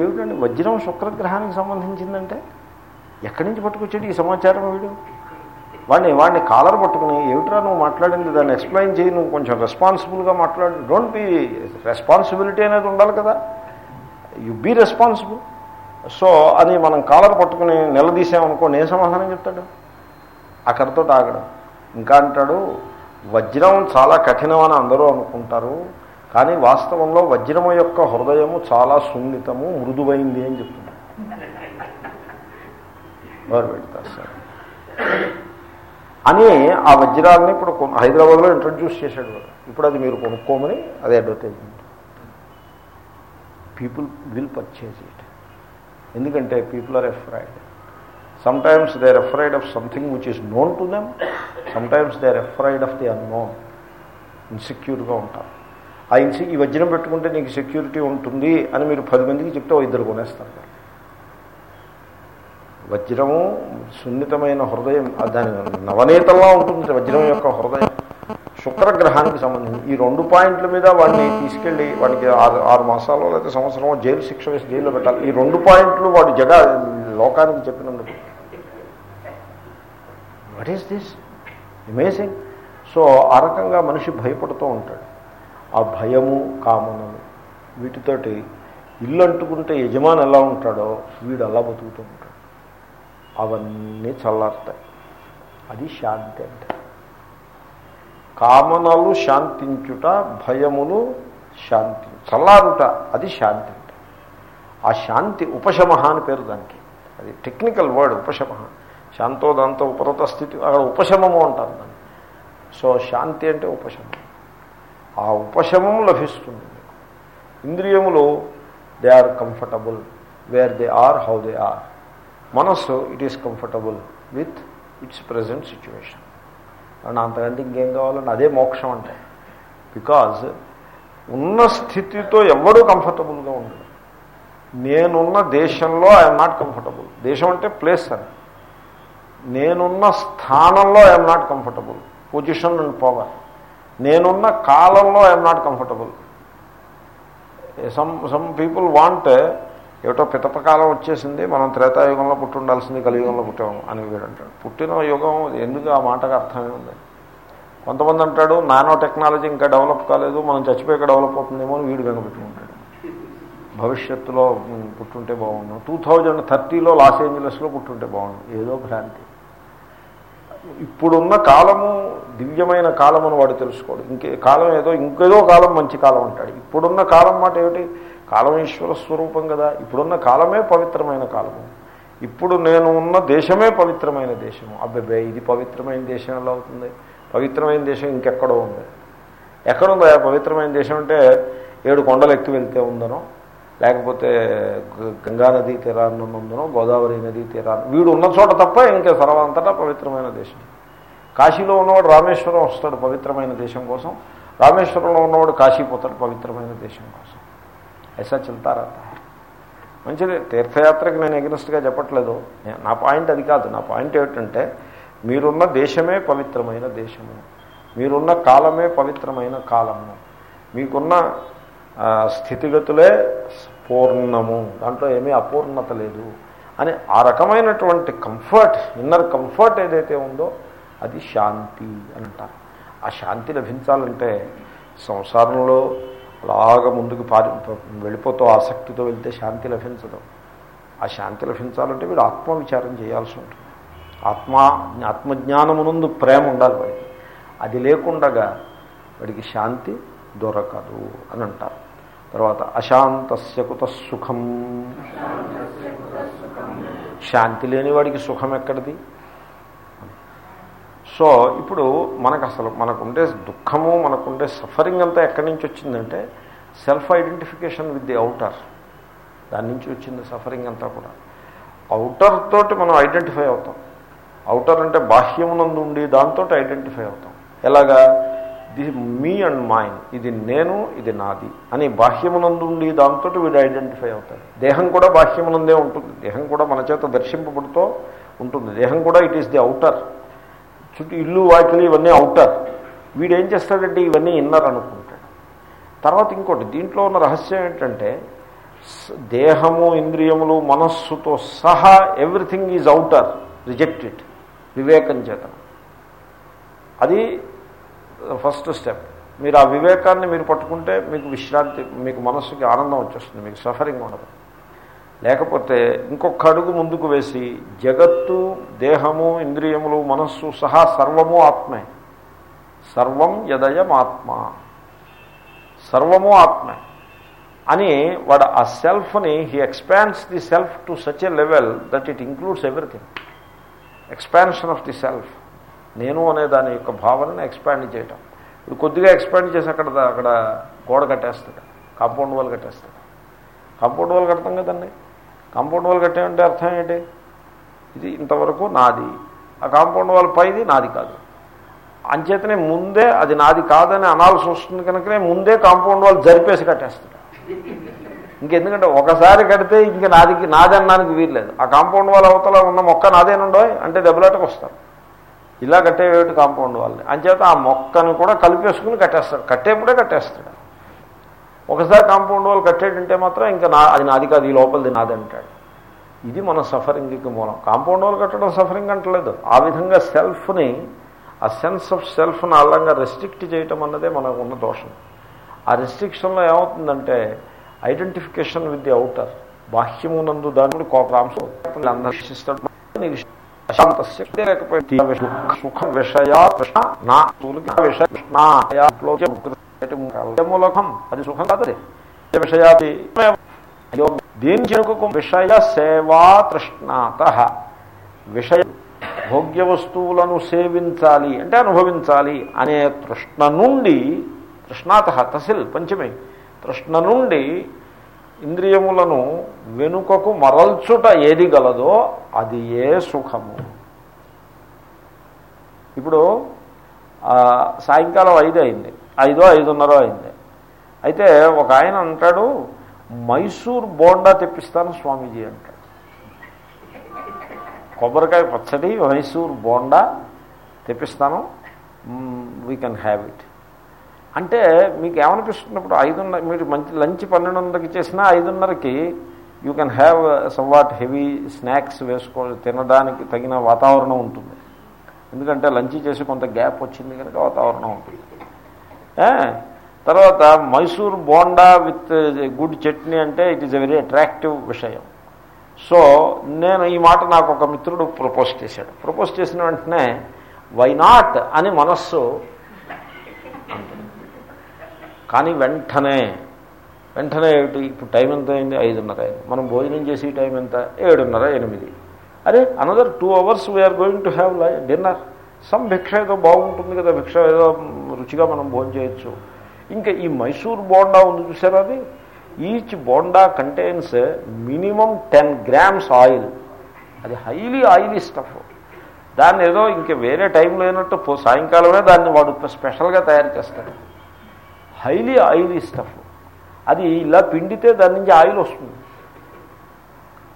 [SPEAKER 1] ఏమిటండి? వజ్రం శుక్రగ్రహానికి సంబంధించిందంటే? ఎక్కడి నుంచి పట్టుకొచ్చాడు ఈ సమాచారం వీడు? వాడిని వాడిని కాలర్ పట్టుకుని ఏమిట్రా నువ్వు మాట్లాడింది? దాన్ని ఎక్స్ప్లెయిన్ చేయి నువ్వు కొంచెం రెస్పాన్సిబుల్గా మాట్లాడు. డోంట్ బీ రెస్పాన్సిబిలిటీ అనేది ఉండాలి కదా. You be responsible. సో అని మనం కాలర్ పట్టుకుని నిలదీసామనుకో నేను సమాధానం చెప్తాడు. అక్కడితో ఆగడం. ఇంకా అంటాడు వజ్రం చాలా కఠినమని అందరూ అనుకుంటారు కానీ వాస్తవంలో వజ్రము యొక్క హృదయము చాలా సున్నితము మృదువైంది అని చెప్తున్నాడు. వారు పెడతారు సార్? అని ఆ వజ్రాలని ఇప్పుడు హైదరాబాద్లో ఇంట్రడ్యూస్ చేశాడు వాడు. ఇప్పుడు అది మీరు కొనుక్కోమని అది advertisement people will purchase it ఎందుకంటే people are afraid sometimes they are afraid of something which is known to them sometimes they are afraid of the unknown ఇన్సెక్యూర్గా ఉంటారు. ఆ ఇన్సెక్ ఈ వజ్రం పెట్టుకుంటే నీకు సెక్యూరిటీ ఉంటుంది అని మీరు పది మందికి చెప్తే ఇద్దరు కొనేస్తారు. వజ్రము సున్నితమైన హృదయం దాని నవనీతంలా ఉంటుంది వజ్రం యొక్క హృదయం. శుక్రగ్రహానికి సంబంధించి ఈ రెండు పాయింట్ల మీద వాడిని తీసుకెళ్ళి వాడికి ఆరు ఆరు మాసాలు లేదా సంవత్సరం జైలు శిక్ష వేసి జైల్లో పెట్టాలి. ఈ రెండు పాయింట్లు వాడు జగ లోకానికి చెప్పినందుకు. What is this amazing so ఆ రకంగా మనిషి భయపడుతూ ఉంటాడు. ఆ భయము కామనము వీటితోటి ఇల్లు అంటుకుంటే యజమాని ఎలా ఉంటాడో వీడు అలా బతుకుతూ ఉంటాడు. అవన్నీ చల్లారుతాయి. అది శాంతి అంటే. కామనలు శాంతించుట భయములు శాంతి చల్లారుట అది శాంతి అంటే. ఆ శాంతి ఉపశమ అని పేరు దానికి. అది టెక్నికల్ వర్డ్ ఉపశమ శాంతో దాంతో ఉపరత స్థితి అక్కడ ఉపశమము అంటారు దాన్ని. సో శాంతి అంటే ఉపశమం. ఆ ఉపశమం లభిస్తుంది ఇంద్రియములు they are comfortable where they are how they are మనస్సు it is comfortable with its present situation and అంతకంటే ఇంకేం కావాలంటే అదే మోక్షం అంటే. బికాజ్ ఉన్న స్థితితో ఎవడూ కంఫర్టబుల్గా ఉండదు నేనున్న దేశంలో ఐఎమ్ నాట్ కంఫర్టబుల్ దేశం అంటే ప్లేస్ అని. నేనున్న స్థానంలో I'm not comfortable position and power నేనున్న కాలంలో I'm not comfortable some some people want ఏటో పితపకాలం వచ్చేసింది మనం త్రేతాయుగంలో పుట్టి ఉండాల్సింది కలియుగంలో పుట్టాము అని వీడు అంటాడు. పుట్టిన యుగం ఎందుకు ఆ మాటకు అర్థమే ఉంది? కొంతమంది అంటాడు నానో టెక్నాలజీ ఇంకా డెవలప్ కాలేదు మనం చచ్చిపోయాక డెవలప్ అవుతుందేమో అని వీడు పెట్టుకుంటాడు భవిష్యత్తులో పుట్టుంటే బాగుండు. టూ థౌజండ్ థర్టీలో లాస్ ఏంజలస్లో పుట్టుంటే బాగుండు. ఏదో భ్రాంతి. ఇప్పుడున్న కాలము దివ్యమైన కాలం అని వాడు తెలుసుకోడు. ఇంకే కాలం ఏదో ఇంకేదో కాలం మంచి కాలం అంటాడు. ఇప్పుడున్న కాలం మాట ఏమిటి? కాలం ఈశ్వర స్వరూపం కదా. ఇప్పుడున్న కాలమే పవిత్రమైన కాలము. ఇప్పుడు నేను ఉన్న దేశమే పవిత్రమైన దేశము. అబ్బాయి ఇది పవిత్రమైన దేశం ఎలా అవుతుంది? పవిత్రమైన దేశం ఇంకెక్కడో ఉంది. ఎక్కడుందో పవిత్రమైన దేశం అంటే ఏడు కొండలు ఎక్కి వెళ్తే ఉందనో లేకపోతే గంగానదీ తీరాన్ని ఉందనో గోదావరి నదీ తీరాన్ని. వీడు ఉన్న చోట తప్ప ఇంకా సర్వంతటా పవిత్రమైన దేశం. కాశీలో ఉన్నవాడు రామేశ్వరం వస్తాడు పవిత్రమైన దేశం కోసం. రామేశ్వరంలో ఉన్నవాడు కాశీ పోతాడు పవిత్రమైన దేశం కోసం. ఎసా చెల్తారా? మంచిది. తీర్థయాత్రకి నేను ఎగ్నెస్ట్గా చెప్పట్లేదు. నా పాయింట్ అది కాదు. నా పాయింట్ ఏమిటంటే మీరున్న దేశమే పవిత్రమైన దేశము. మీరున్న కాలమే పవిత్రమైన కాలము. మీకున్న స్థితిగతులే పూర్ణము దాంట్లో ఏమీ అపూర్ణత లేదు. అని ఆ రకమైనటువంటి కంఫర్ట్ ఇన్నర్ కంఫర్ట్ ఏదైతే ఉందో అది శాంతి అని అంటారు. ఆ శాంతి లభించాలంటే సంసారంలో అలాగ ముందుకు పారి వెళ్ళిపోతూ ఆసక్తితో వెళ్తే శాంతి లభించదు. ఆ శాంతి లభించాలంటే వీడు ఆత్మవిచారం చేయాల్సి ఉంటుంది. ఆత్మ ఆత్మజ్ఞానమునందు ప్రేమ ఉండాలి వాడికి. అది లేకుండగా వాడికి శాంతి దొరకదు అని అంటారు. తర్వాత అశాంతస్య కుత సుఖం. శాంతి లేని వాడికి సుఖం ఎక్కడిది? సో ఇప్పుడు మనకు అసలు మనకుండే దుఃఖము మనకుండే సఫరింగ్ అంతా ఎక్కడి నుంచి వచ్చిందంటే self identification with the outer దాని నుంచి వచ్చింది సఫరింగ్ అంతా కూడా. అవుటర్ తోటి మనం ఐడెంటిఫై అవుతాం. అవుటర్ అంటే బాహ్యమునందు ఉండి దాంతో ఐడెంటిఫై అవుతాం. ఎలాగా? ది మీ అండ్ మైన్ ఇది నేను ఇది నాది అని బాహ్యమునందు ఉండి దాంతో వీడు ఐడెంటిఫై అవుతాడు. దేహం కూడా బాహ్యమునందే ఉంటుంది. దేహం కూడా మన చేత దర్శింపబడుతూ ఉంటుంది. దేహం కూడా ఇట్ ఈస్ ది అవుటర్ చుట్టూ ఇల్లు వాకిలు ఇవన్నీ అవుటర్ వీడు ఏం చేస్తాడంటే ఇవన్నీ ఇన్నర్ అనుకుంటాడు. తర్వాత ఇంకోటి దీంట్లో ఉన్న రహస్యం ఏంటంటే దేహము ఇంద్రియములు మనస్సుతో సహా ఎవ్రీథింగ్ ఈజ్ అవుటర్ రిజెక్టెడ్ వివేకం చేత. అది ఫస్ట్ స్టెప్. మీరు ఆ వివేకాన్ని మీరు పట్టుకుంటే మీకు విశ్రాంతి మీకు మనస్సుకి ఆనందం వచ్చేస్తుంది మీకు సఫరింగ్ ఉండదు. లేకపోతే ఇంకొక అడుగు ముందుకు వేసి జగత్తు దేహము ఇంద్రియములు మనస్సు సహా సర్వము ఆత్మే. సర్వం యదయం ఆత్మ సర్వము ఆత్మే. అని వాడు ఆ సెల్ఫ్ని he expands the self to such a level that it includes everything. Expansion of the self. నేను అనే దాని యొక్క భావనను ఎక్స్పాండ్ చేయటం. ఇప్పుడు కొద్దిగా ఎక్స్పాండ్ చేసి అక్కడ అక్కడ గోడ కట్టేస్తాడు. కాంపౌండ్ వాల్ కట్టేస్తాడు. కాంపౌండ్ వాల్ కడతాం కదండి. కాంపౌండ్ వాల్ కట్టామంటే అర్థం ఏంటి? ఇది ఇంతవరకు నాది. ఆ కాంపౌండ్ వాల్ పైది నాది కాదు. అంచేతనే ముందే అది నాది కాదని అనాల్సి వస్తుంది కనుకనే ముందే కాంపౌండ్ వాల్ జరిపేసి కట్టేస్తాడు. ఇంకెందుకంటే ఒకసారి కడితే ఇంక నాది నాదన్నానికి వీల్లేదు. ఆ కాంపౌండ్ వాల్ అవతల ఉన్న మొక్క నాదేనుండో అంటే దెబ్బలాటకు వస్తారు ఇలా కట్టేవేటి కాంపౌండ్ వాళ్ళని? అంచేత ఆ మొక్కను కూడా కలిపేసుకుని కట్టేస్తాడు కట్టేప్పుడే కట్టేస్తాడు. ఒకసారి కాంపౌండ్ వాళ్ళు కట్టేటంటే మాత్రం ఇంకా నా అది నాది కాదు ఈ లోపలిది నాది అంటాడు. ఇది మన సఫరింగ్కి మూలం. కాంపౌండ్ వాళ్ళు కట్టడం సఫరింగ్ అంటలేదు. ఆ విధంగా సెల్ఫ్ని ఆ సెన్స్ ఆఫ్ సెల్ఫ్ని అల్లంగా రెస్ట్రిక్ట్ చేయటం అన్నదే మనకు ఉన్న దోషం. ఆ రెస్ట్రిక్షన్లో ఏమవుతుందంటే ఐడెంటిఫికేషన్ విత్ ది అవుటర్ బాహ్యమునందు దాని కోపరాంశం అందరూ అశాంత శక్తి లేకపోతే సుఖం విషయా కృష్ణ నా విషయములకం అది సుఖం కాదు విషయాది దేని చెనుకు విషయ సేవా తృష్ణాత? విషయ భోగ్య వస్తువులను సేవించాలి అంటే అనుభవించాలి అనే తృష్ణ నుండి తృష్ణాత తసిల్ పంచమే తృష్ణ నుండి ఇంద్రియములను వెనుకకు మరల్చుట ఏది గలదో అది ఏ సుఖము. ఇప్పుడు సాయంకాలం ఐదు అయింది. ఐదో ఐదున్నర అయింది. అయితే ఒక ఆయన అంటాడు మైసూర్ బోండా తెప్పిస్తాను స్వామీజీ అంటాడు. కొబ్బరికాయ పచ్చడి మైసూర్ బోండా తెప్పిస్తాను. వీ కెన్ హ్యావ్ ఇట్ అంటే మీకు ఏమనిపిస్తున్నప్పుడు ఐదున్నర మీరు మంచి లంచ్ పన్నెండున్నరకి చేసినా ఐదున్నరకి you can have somewhat heavy snacks వేసుకో తినడానికి తగిన వాతావరణం ఉంటుంది. ఎందుకంటే లంచ్ చేసి కొంత గ్యాప్ వచ్చింది కనుక వాతావరణం ఉంటుంది. తర్వాత Mysore bonda with good chutney అంటే it is a very attractive విషయం. సో నేను ఈ మాట నాకు ఒక మిత్రుడు ప్రపోజ్ చేశాడు. ప్రపోజ్ చేసిన వెంటనే వై నాట్ అని మనస్సు కానీ వెంటనే వెంటనే ఏమిటి? ఇప్పుడు టైం ఎంత అయింది? ఐదున్నర అయింది. మనం భోజనం చేసే టైం ఎంత? ఏడున్నర ఎనిమిది. అరే another two hours we are going to have dinner some భిక్ష ఏదో బాగుంటుంది కదా భిక్ష ఏదో రుచిగా మనం భోజనం చేయొచ్చు. ఇంకా ఈ మైసూర్ బోండా ఉంది చూసారా అది? Each bonda contains minimum ten grams oil అది హైలీ ఆయిలీ స్టఫ్ దాన్ని ఏదో ఇంకా వేరే టైం లేనట్టు సాయంకాలమే దాన్ని వాడు స్పెషల్గా తయారు చేస్తాడు. Highly oily stuff. అది ఇలా పిండితే దాని నుంచి ఆయిల్ వస్తుంది.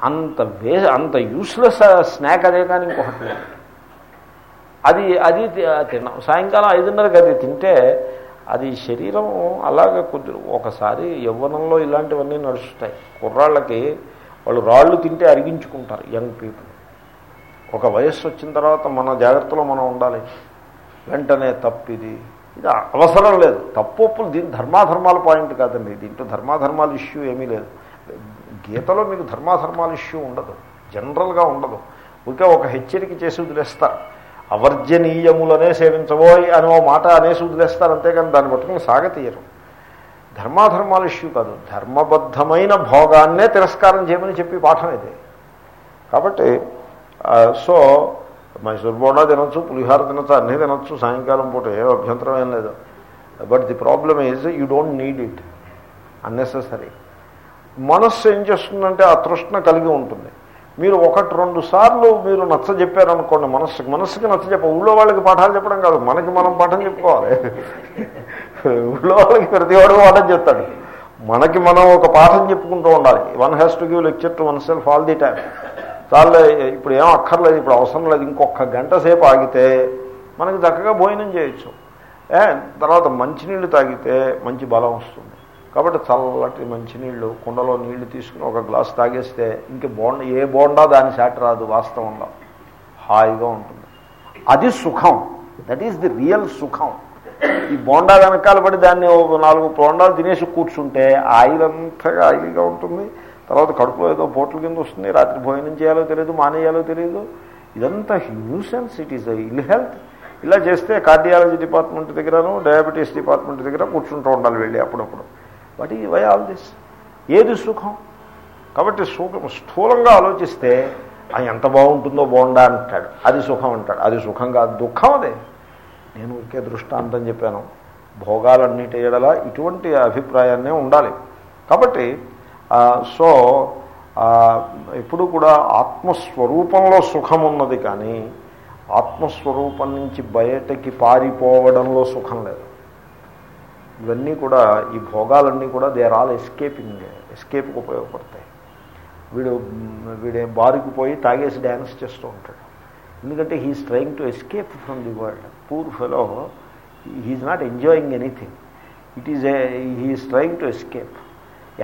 [SPEAKER 1] అంత వే అంత యూస్లెస్ స్నాక్ అదే కానీ ఇంకొకటి లేదు. అది అది తిన్నాం. సాయంకాలం ఐదున్నరకి అది తింటే అది శరీరం అలాగే కొద్ది ఒకసారి యవ్వనంలో ఇలాంటివన్నీ నడుస్తాయి. కుర్రాళ్ళకి వాళ్ళు రాళ్ళు తింటే అరిగించుకుంటారు యంగ్ పీపుల్. ఒక వయస్సు వచ్చిన తర్వాత మన జాగ్రత్తలో మనం ఉండాలి. వెంటనే తప్పిది ఇది అవసరం లేదు. తప్పొప్పులు దీని ధర్మాధర్మాల పాయింట్ కాదండి. దీంట్లో ధర్మాధర్మాల ఇష్యూ ఏమీ లేదు. గీతలో మీకు ధర్మాధర్మాల ఇష్యూ ఉండదు. జనరల్గా ఉండదు. ఊరికే ఒక హెచ్చరిక చేసి వదిలేస్తారు అవర్జనీయములనే సేవించబోయి అని ఓ మాట అనేసి వదిలేస్తారు అంతేకాని దాన్ని పట్టుకుని సాగతీయరు. ధర్మాధర్మాల ఇష్యూ కాదు. ధర్మబద్ధమైన భోగాన్నే తిరస్కారం చేయమని చెప్పి పాఠం ఇది. కాబట్టి సో మైసూర్ బోండా తినొచ్చు పులిహార తినొచ్చు అన్నీ తినొచ్చు సాయంకాలం పూట ఏ అభ్యంతరం ఏం లేదు. But the problem is you don't need it unnecessary మనస్సు ఏం చేస్తుందంటే ఆ తృష్ణ కలిగి ఉంటుంది. మీరు ఒకటి రెండు సార్లు మీరు నచ్చ చెప్పారనుకోండి మనస్సుకి మనస్సుకి నచ్చ చెప్ప ఊళ్ళో వాళ్ళకి పాఠాలు చెప్పడం కాదు మనకి మనం పాఠం చెప్పుకోవాలి. ఊళ్ళో వాళ్ళకి ప్రతివాడు పాఠం చెప్తాడు. మనకి మనం ఒక పాఠం చెప్పుకుంటూ ఉండాలి. One has to give lecture to oneself all the time చాలా ఇప్పుడు ఏం అక్కర్లేదు ఇప్పుడు అవసరం లేదు ఇంకొక గంట సేపు ఆగితే మనకి చక్కగా భోజనం చేయొచ్చు. తర్వాత మంచినీళ్ళు తాగితే మంచి బలం వస్తుంది. కాబట్టి చల్లటి మంచినీళ్ళు కుండలో నీళ్ళు తీసుకుని ఒక గ్లాస్ తాగేస్తే ఇంక బోండా ఏ బోండా దాని సాటి రాదు వాస్తవంలో. హాయిగా ఉంటుంది. అది సుఖం. దట్ ఈస్ ది రియల్ సుఖం. ఈ బోండా వెనకాల పడి దాన్ని ఒక నాలుగు బోండాలు తినేసి కూర్చుంటే ఆయిల్ అంతగా ఆయిల్గా ఉంటుంది. తర్వాత కడుపులో ఏదో పోట్ల కింద వస్తుంది. రాత్రి భోజనం చేయాలో తెలియదు మానేయాలో తెలియదు. ఇదంతా nuisance it is ill health ఇలా చేస్తే కార్డియాలజీ డిపార్ట్మెంట్ దగ్గరను డయాబెటీస్ డిపార్ట్మెంట్ దగ్గర కూర్చుంటూ ఉండాలి వెళ్ళి అప్పుడప్పుడు. బట్ ఈ వై ఆల్ దిస్ ఏది సుఖం? కాబట్టి సుఖం స్థూలంగా ఆలోచిస్తే ఎంత బాగుంటుందో బోండా అంటాడు. అది సుఖం అంటాడు. అది సుఖం కాదు దుఃఖం అదే. నేను ఒకే దృష్టాంతం చెప్పాను. భోగాలన్నిటి ఎడల ఇటువంటి అభిప్రాయాన్నే ఉండాలి. కాబట్టి సో ఎప్పుడు కూడా ఆత్మస్వరూపంలో సుఖం ఉన్నది కానీ ఆత్మస్వరూపం నుంచి బయటకి పారిపోవడంలో సుఖం లేదు. ఇవన్నీ కూడా ఈ భోగాలన్నీ కూడా దే ఆల్ ఎస్కేపింగ్ ఎస్కేప్కి ఉపయోగపడతాయి. వీడు వీడే బారుకు పోయి తాగేసి డ్యాన్స్ చేస్తూ ఉంటాడు. ఎందుకంటే he is trying to escape from the world poor fellow he is not enjoying anything it is a he is trying to escape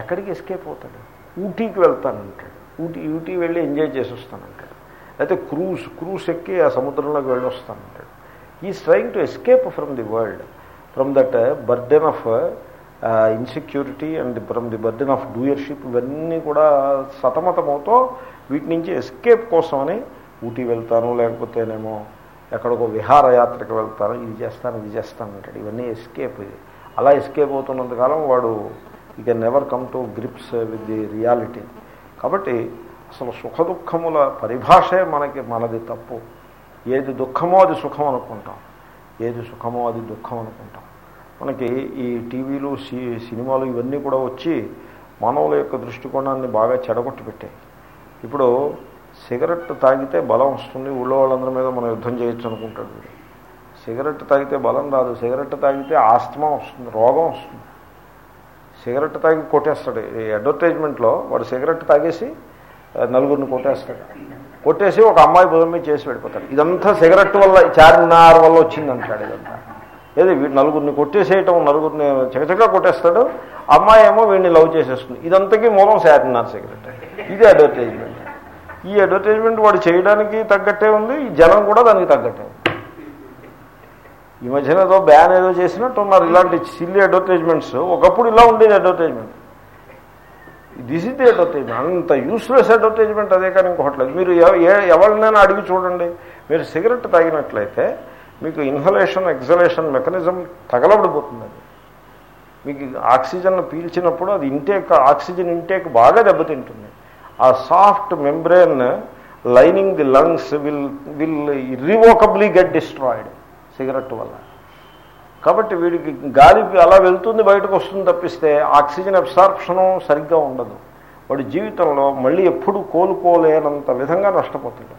[SPEAKER 1] ఎక్కడికి ఎస్కేప్ అవుతాడు? ఊటీకి వెళ్తానంటాడు ఊటీ ఊటీ వెళ్ళి ఎంజాయ్ చేసి వస్తానంటాడు అయితే క్రూజ్ క్రూజ్ ఎక్కి ఆ సముద్రంలోకి వెళ్ళి వస్తానంటాడు is trying to escape from the world from that burden of insecurity and from the burden of doership ఇవన్నీ కూడా సతమతమవుతో వీటి నుంచి ఎస్కేప్ కోసమని ఊటీ వెళ్తాను లేకపోతేనేమో ఎక్కడికో విహారయాత్రకు వెళ్తాను ఇది చేస్తాను ఇది చేస్తాను అంటాడు. ఇవన్నీ ఎస్కేప్ ఇది అలా ఎస్కేప్ అవుతున్నంతకాలం వాడు ఈ can never come to grips with the reality కాబట్టి అసలు సుఖ దుఃఖముల పరిభాషే మనకి మనది తప్పు. ఏది దుఃఖమో అది సుఖం అనుకుంటాం. ఏది సుఖమో అది దుఃఖం అనుకుంటాం. మనకి ఈ టీవీలు సి సినిమాలు ఇవన్నీ కూడా వచ్చి మానవుల యొక్క దృష్టికోణాన్ని బాగా చెడగొట్టి పెట్టాయి. ఇప్పుడు సిగరెట్ తాగితే బలం వస్తుంది ఊళ్ళో వాళ్ళందరి మీద మనం యుద్ధం చేయొచ్చు అనుకుంటాడు సిగరెట్ తాగితే బలం రాదు. సిగరెట్ తాగితే ఆస్తమా వస్తుంది రోగం వస్తుంది. సిగరెట్ తాగి కొట్టేస్తాడు. ఈ అడ్వర్టైజ్మెంట్లో వాడు సిగరెట్ తాగేసి నలుగురిని కొట్టేస్తాడు. కొట్టేసి ఒక అమ్మాయి భుజం మీద చేసి వెళ్ళిపోతాడు. ఇదంతా సిగరెట్ వల్ల చార్మినార్ వల్ల వచ్చింది అంటాడు ఇదంతా. ఏది వీడు నలుగురిని కొట్టేసేయటం నలుగురిని చకచకా కొట్టేస్తాడు. అమ్మాయి ఏమో వీడిని లవ్ చేసేస్తుంది ఇదంతకీ మూలం చార్మినార్ సిగరెట్. ఇది అడ్వర్టైజ్మెంట్. ఈ అడ్వర్టైజ్మెంట్ వాడు చేయడానికి తగ్గట్టే ఉంది. ఈ జనం కూడా దానికి తగ్గట్టే ఉంది. ఈ మధ్యన ఏదో బ్యాన్ ఏదో చేసినట్టు ఉన్నారు. ఇలాంటి సిల్లీ అడ్వర్టైజ్మెంట్స్ ఒకప్పుడు ఇలా ఉండేది advertisement this is the advertisement అంత యూస్లెస్ అడ్వర్టైజ్మెంట్ అదే కానీ ఇంకొకట్లేదు మీరు ఎవరినైనా అడిగి చూడండి. మీరు సిగరెట్ తాగినట్లయితే మీకు ఇన్హలేషన్ ఎగ్జలేషన్ మెకానిజం తగలబడిపోతుంది. మీకు ఆక్సిజన్ పీల్చినప్పుడు అది ఇంటేక్ ఆక్సిజన్ ఇంటేక్ బాగా దెబ్బతింటుంది. ఆ soft membrane lining the lungs will will irrevocably get destroyed cigarette వల్ల. కాబట్టి వీడికి గాలి అలా వెళ్తుంది బయటకు వస్తుంది తప్పిస్తే ఆక్సిజన్ అబ్సార్ప్షను సరిగ్గా ఉండదు. వాడి జీవితంలో మళ్ళీ ఎప్పుడు కోలుకోలేనంత విధంగా నష్టపోతాడు.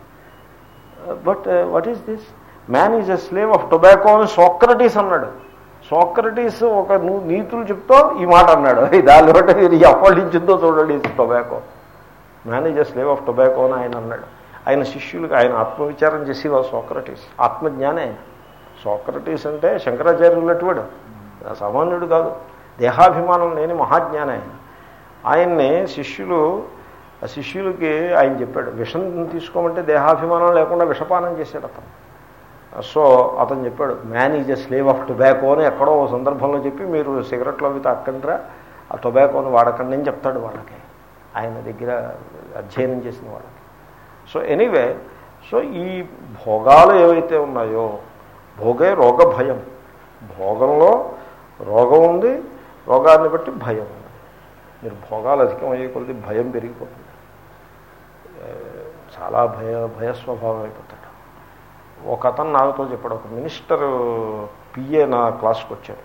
[SPEAKER 1] But what is this man is a slave of tobacco అని సోక్రటీస్ అన్నాడు. సోక్రటీస్ ఒక నీతులు చెప్తూ ఈ మాట అన్నాడు. (laughs) దాని బట్టి మీరు ఎప్పటించిందో చూడండి tobacco man is a slave of tobacco అని ఆయన అన్నాడు. ఆయన శిష్యులకు ఆయన ఆత్మవిచారం చేసేవారు సోక్రటీస్. ఆత్మజ్ఞానే ఆయన. సోక్రటీస్ అంటే శంకరాచార్యులటువంటి సామాన్యుడు కాదు. దేహాభిమానం లేని మహాజ్ఞాని ఆయన. ఆయన్ని శిష్యులు ఆ శిష్యులకి ఆయన చెప్పాడు విషం తీసుకోమంటే దేహాభిమానం లేకుండా విషపానం చేశాడు అతను. సో అతను చెప్పాడు man is a slave of tobacco అని ఎక్కడో ఓ సందర్భంలో చెప్పి మీరు సిగరెట్లో అవి తాక్కండిరా ఆ టొబాకోని వాడకండి అని చెప్తాడు వాళ్ళకి. ఆయన దగ్గర అధ్యయనం చేసిన వాళ్ళకి. సో ఎనీవే సో ఈ భోగాలు ఏవైతే ఉన్నాయో భోగే రోగ భయం భోగంలో రోగం ఉంది రోగాన్ని బట్టి భయం ఉంది. మీరు భోగాలు అధికమయ్యే కొద్ది భయం పెరిగిపోతుంది. చాలా భయ భయస్వభావం అయిపోతాడు. ఒక అతను నాతో చెప్పాడు ఒక మినిస్టర్ పిఏ నా క్లాస్కి వచ్చాడు.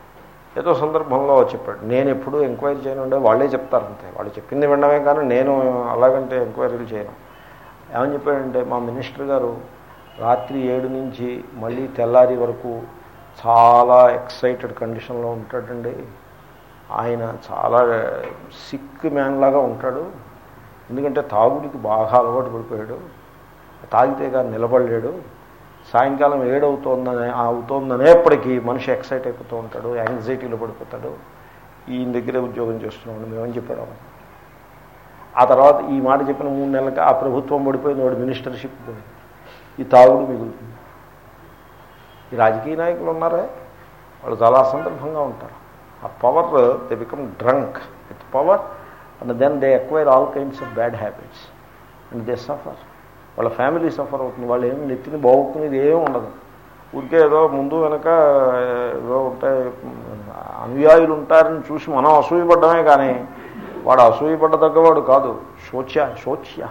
[SPEAKER 1] ఏదో సందర్భంలో చెప్పాడు నేను ఎప్పుడు ఎంక్వైరీ చేయను వాళ్ళే చెప్తారు అంతే. వాళ్ళు చెప్పింది వినడమే కానీ నేను అలాగంటే ఎంక్వైరీలు చేయను. ఏమని చెప్పాడంటే మా మినిస్టర్ గారు రాత్రి ఏడు నుంచి మళ్ళీ తెల్లారి వరకు చాలా ఎక్సైటెడ్ కండిషన్లో ఉంటాడండి. ఆయన చాలా సిక్ మ్యాన్ లాగా ఉంటాడు. ఎందుకంటే తాగుడికి బాగా అలవాటు పడిపోయాడు. తాగితే కానీ నిలబడలేడు. సాయంకాలం ఏడవుతోందనే అవుతోందనేప్పటికీ మనిషి ఎక్సైట్ అయిపోతూ ఉంటాడు యాంగ్జైటీలో పడిపోతాడు. ఈయన దగ్గరే ఉద్యోగం చేస్తున్నాడు మేమని చెప్పాడు ఆ తర్వాత ఈ మాట చెప్పిన మూడు నెలలకి ఆ ప్రభుత్వం పడిపోయింది వాడు మినిస్టర్షిప్ పోయింది ఈ తాగుడు మిగులుతుంది. ఈ రాజకీయ నాయకులు ఉన్నారే? వాళ్ళు చాలా సందర్భంగా ఉంటారు. ఆ power they become drunk with power and then they acquire all kinds of bad habits and they suffer వాళ్ళ ఫ్యామిలీ సఫర్ అవుతుంది. వాళ్ళు ఏమి నెత్తిని బాగుకునేది ఏమి ఉండదు. ఊరికే ఏదో ముందు వెనక ఏదో ఉంటాయి అనుయాయులు ఉంటారని చూసి మనం అసూయపడ్డమే కానీ వాడు అసూయపడ్డదగ్గవాడు కాదు. శోచ్య శోచ్య.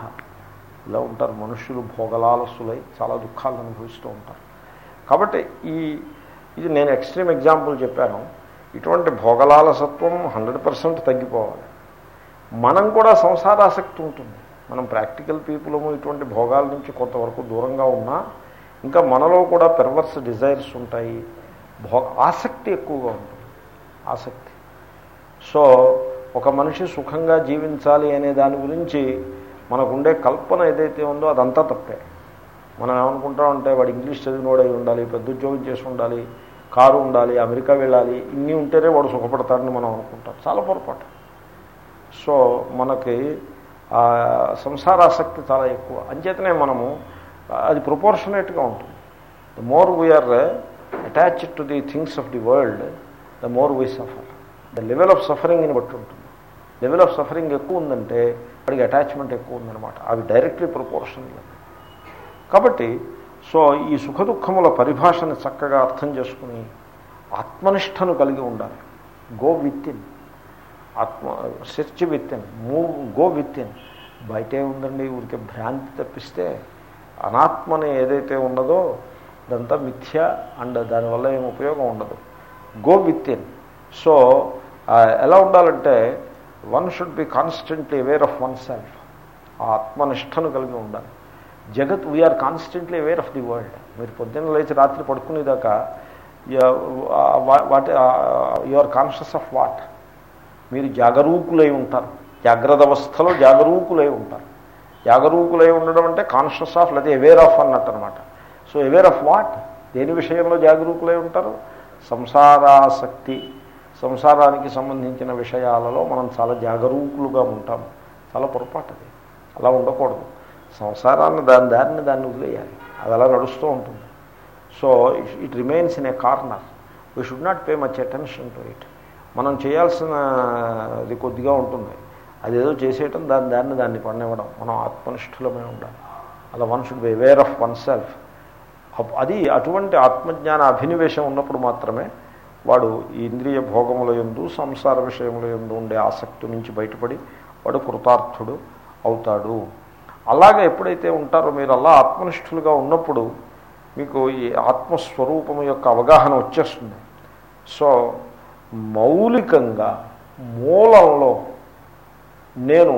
[SPEAKER 1] ఇలా ఉంటారు. మనుష్యులు భోగలాలసులై చాలా దుఃఖాలను అనుభవిస్తూ ఉంటారు. కాబట్టి ఈ ఇది నేను ఎక్స్ట్రీమ్ ఎగ్జాంపుల్ చెప్పాను. ఇటువంటి భోగలాలసత్వం హండ్రెడ్ పర్సెంట్ తగ్గిపోవాలి. మనం కూడా సంసారాసక్తి ఉంటుంది. మనం ప్రాక్టికల్ పీపులము ఇటువంటి భోగాల నుంచి కొంతవరకు దూరంగా ఉన్నా ఇంకా మనలో కూడా పెర్వర్స్ డిజైర్స్ ఉంటాయి. భో ఆసక్తి ఎక్కువగా ఉంటుంది. ఆసక్తి. సో ఒక మనిషి సుఖంగా జీవించాలి అనే దాని గురించి మనకుండే కల్పన ఏదైతే ఉందో అదంతా తప్పే. మనం ఏమనుకుంటామంటే వాడు ఇంగ్లీష్ చదివినోడై ఉండాలి పెద్ద ఉద్యోగం చేసి ఉండాలి కారు ఉండాలి అమెరికా వెళ్ళాలి ఇన్ని ఉంటేనే వాడు సుఖపడతాడని మనం అనుకుంటాం. చాలా పొరపాటు. సో మనకి సంసారాసక్తి చాలా ఎక్కువ. అంచేతనే మనము అది ప్రొపోర్షనేట్గా ఉంటుంది. The more we are attached to the things of the world the more we suffer the level of సఫరింగ్ని బట్టి ఉంటుంది. లెవెల్ ఆఫ్ సఫరింగ్ ఎక్కువ ఉందంటే వాడికి అటాచ్మెంట్ ఎక్కువ ఉందన్నమాట. అవి డైరెక్ట్లీ ప్రొపోర్షనల్ కాబట్టి సో ఈ సుఖ దుఃఖముల పరిభాషని చక్కగా అర్థం చేసుకుని ఆత్మనిష్టను కలిగి ఉండాలి. గో విత్ ఇన్ ఆత్మ search within move go within బయటే ఉందండి ఊరికే భ్రాంతి తప్పిస్తే అనాత్మని ఏదైతే ఉన్నదో అదంతా మిథ్య అండ్ దానివల్ల ఏం ఉపయోగం ఉండదు. గో విత్ ఇన్ సో ఎలా ఉండాలంటే one should be constantly aware of oneself. ఆ ఆత్మనిష్టను కలిగి ఉండాలి. జగత్ we are constantly aware of the world మీరు పొద్దున్న లేచి రాత్రి పడుకునేదాకా what you are conscious of what మీరు జాగరూకులై ఉంటారు. జాగ్రత్త అవస్థలో జాగరూకులై ఉంటారు. జాగరూకులై ఉండడం అంటే కాన్షియస్ ఆఫ్ లేదా అవేర్ ఆఫ్ అన్నట్టు అనమాట సో అవేర్ ఆఫ్ వాట్ దేని విషయంలో జాగరూకులై ఉంటారు? సంసారాసక్తి. సంసారానికి సంబంధించిన విషయాలలో మనం చాలా జాగరూకులుగా ఉంటాం. చాలా పొరపాటుది అలా ఉండకూడదు. సంసారాన్ని దాని దారిని దాన్ని వదిలేయాలి. అది అలా నడుస్తూ ఉంటుంది. So it remains in a corner. We should not pay much attention to it మనం చేయాల్సిన అది కొద్దిగా ఉంటుంది. అదేదో చేసేయటం దాని దాన్ని దాన్ని పండివ్వడం మనం ఆత్మనిష్ఠులమే ఉండాలి. అలా one should be aware of oneself అది అటువంటి ఆత్మజ్ఞాన అభినివేశం ఉన్నప్పుడు మాత్రమే వాడు ఈ ఇంద్రియ భోగముల ఎందు సంసార విషయముల ఎందు ఉండే ఆసక్తి నుంచి బయటపడి వాడు కృతార్థుడు అవుతాడు. అలాగే ఎప్పుడైతే ఉంటారో మీరు అలా ఆత్మనిష్ఠులుగా ఉన్నప్పుడు మీకు ఈ ఆత్మస్వరూపం యొక్క అవగాహన వచ్చేస్తుంది. సో మౌలికంగా మూలంలో నేను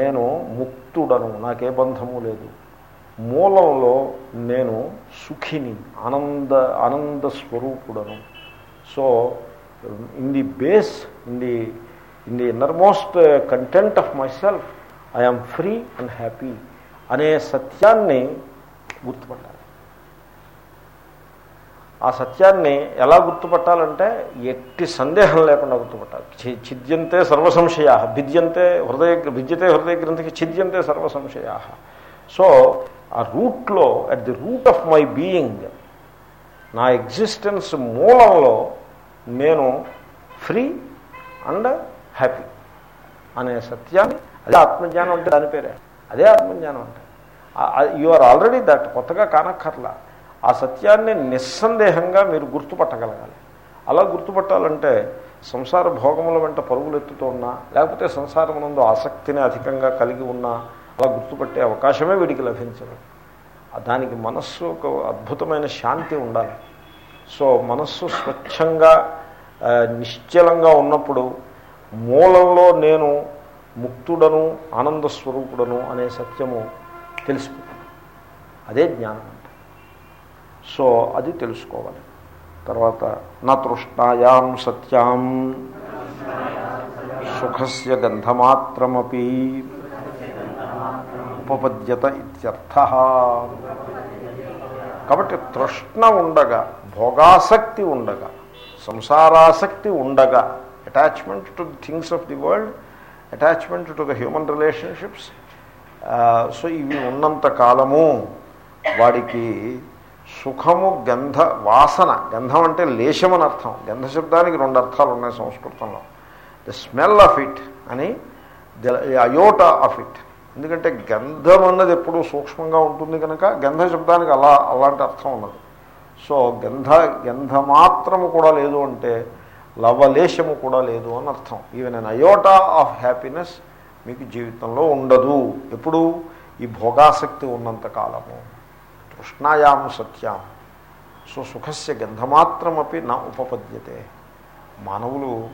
[SPEAKER 1] నేను ముక్తుడను నాకే బంధము లేదు. మూలంలో నేను సుఖిని ఆనంద ఆనంద స్వరూపుడను. So in the base in the in the innermost content of my self I'm free and happy అనే సత్యాన్ని గుర్తుపట్టాలి. ఆ సత్యాన్ని ఎలా గుర్తుపట్టాలంటే ఎట్టి సందేహం లేకుండా గుర్తుపట్టాలి. ఛిద్యంతే సర్వసంశయా భిద్యంతే హృదయ భిద్యతే హృదయ గ్రంథికి ఛిద్యంతే సర్వసంశయా. సో ఆ రూట్లో at the root of my being నా ఎగ్జిస్టెన్స్ మూలంలో నేను ఫ్రీ అండ్ హ్యాపీ అనే సత్యాన్ని అదే ఆత్మజ్ఞానం అంటే దాని పేరే. అదే ఆత్మజ్ఞానం అంటే. యు ఆర్ ఆల్రెడీ దట్ కొత్తగా కానక్కర్లా. ఆ సత్యాన్ని నిస్సందేహంగా మీరు గుర్తుపట్టగలగాలి. అలా గుర్తుపట్టాలంటే సంసార భోగముల వెంట పరుగులు ఉన్నా లేకపోతే సంసారమునందు ఆసక్తిని అధికంగా కలిగి ఉన్నా అలా గుర్తుపట్టే అవకాశమే వీడికి లభించదు. దానికి మనస్సు ఒక అద్భుతమైన శాంతి ఉండాలి. సో మనస్సు స్వచ్ఛంగా నిశ్చలంగా ఉన్నప్పుడు మూలంలో నేను ముక్తుడను ఆనంద స్వరూపుడను అనే సత్యము తెలిసిపోతుంది అదే జ్ఞానం అంటే. సో అది తెలుసుకోవాలి. తర్వాత నా తృష్ణాయాం సత్యాం సుఖస్య గంధమాత్రమీ ఉపపద్యత ఇత్యర్థ. కాబట్టి తృష్ణ ఉండగా భోగాసక్తి ఉండగా సంసారాసక్తి ఉండగా attachment to things of the world attachment to the human relationships so ఇవి ఉన్నంత కాలము వాడికి సుఖము గంధ వాసన గంధం అంటే లేశం అని అర్థం. గంధ శబ్దానికి రెండు అర్థాలు ఉన్నాయి సంస్కృతంలో. ద స్మెల్ ఆఫ్ ఇట్ అని ద అయోట ఆఫ్ ఇట్ ఎందుకంటే గంధం అన్నది ఎప్పుడూ సూక్ష్మంగా ఉంటుంది కనుక గంధ శబ్దానికి అలా అలాంటి అర్థం ఉన్నది సో గంధ గంధ మాత్రము కూడా లేదు అంటే లవలేశము కూడా లేదు అని అర్థం. Even an iota of happiness మీకు జీవితంలో ఉండదు. ఎప్పుడు? ఈ భోగాసక్తి ఉన్నంత కాలము. తృష్ణాయాం సత్యాం సో సుఖస్య గంధమాత్రమపి నా ఉపపద్యతే. మానవులు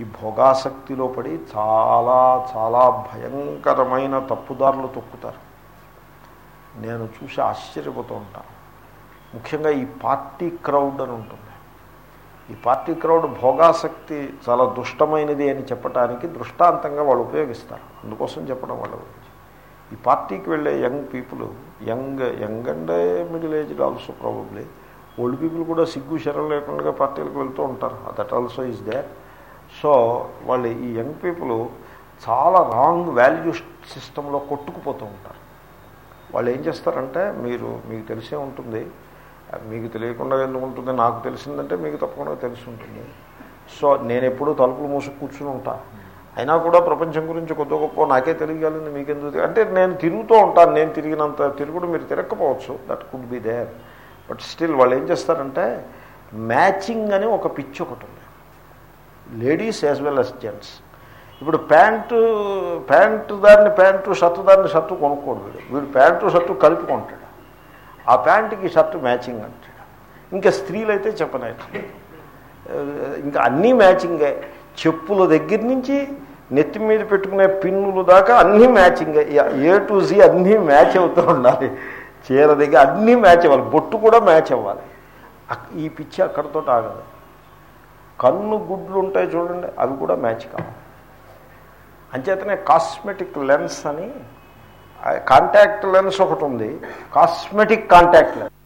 [SPEAKER 1] ఈ భోగాసక్తిలో పడి చాలా చాలా భయంకరమైన తప్పుదారులు తొక్కుతారు. నేను చూసి ఆశ్చర్యపోతూ ఉంటాను ముఖ్యంగా ఈ పార్టీ క్రౌడ్ అని ఉంటుంది. ఈ పార్టీ క్రౌడ్ భోగాసక్తి చాలా దుష్టమైనది అని చెప్పడానికి దృష్టాంతంగా వాళ్ళు ఉపయోగిస్తారు. అందుకోసం చెప్పడం వాళ్ళ గురించి. ఈ పార్టీకి వెళ్ళే young people young young and middle aged also probably old people కూడా సిగ్గు శరం లేకుండా పార్టీలకు వెళ్తూ ఉంటారు. That also is there so వాళ్ళు ఈ యంగ్ పీపుల్ చాలా రాంగ్ వాల్యూ సిస్టంలో కొట్టుకుపోతూ ఉంటారు. వాళ్ళు ఏం చేస్తారంటే మీరు మీకు తెలిసే ఉంటుంది మీకు తెలియకుండా ఎందుకు ఉంటుంది నాకు తెలిసిందంటే మీకు తప్పకుండా తెలిసి ఉంటుంది. సో నేను ఎప్పుడూ తలుపులు మూసి కూర్చుని ఉంటా. అయినా కూడా ప్రపంచం గురించి కొద్ది గొప్ప నాకే తెలియాలని మీకెందుకు అంటే నేను తిరుగుతూ ఉంటాను నేను తిరిగినంత తిరుగుడు మీరు తిరగకపోవచ్చు that could be there but still వాళ్ళు ఏం చేస్తారంటే మ్యాచింగ్ అని ఒక పిచ్చి ఒకటి ఉంది. Ladies as well as gents. ఇప్పుడు ప్యాంటు ప్యాంటు దాన్ని ప్యాంటు షర్టు దాన్ని షర్టు కొనుక్కోడు వీడు. వీడు ప్యాంటు షర్టు కలుపుకుంటాడు ఆ ప్యాంటుకి షర్టు మ్యాచింగ్ అంటాడు. ఇంకా స్త్రీలు అయితే చెప్పనైతే ఇంకా అన్నీ మ్యాచింగే. చెప్పుల దగ్గర నుంచి నెత్తి మీద పెట్టుకునే పిన్నులు దాకా అన్నీ మ్యాచింగే. ఏ టు జీ అన్నీ మ్యాచ్ అవుతూ ఉండాలి. చీర దగ్గర అన్నీ మ్యాచ్ అవ్వాలి. బొట్టు కూడా మ్యాచ్ అవ్వాలి. అక్- ఈ పిచ్చి అక్కడితో ఆగదు. కన్ను గుడ్లు ఉంటాయి చూడండి అవి కూడా మ్యాచ్ కావు. అంచేతనే కాస్మెటిక్ లెన్స్ అని కాంటాక్ట్ లెన్స్ ఒకటి ఉంది. Cosmetic contact lens.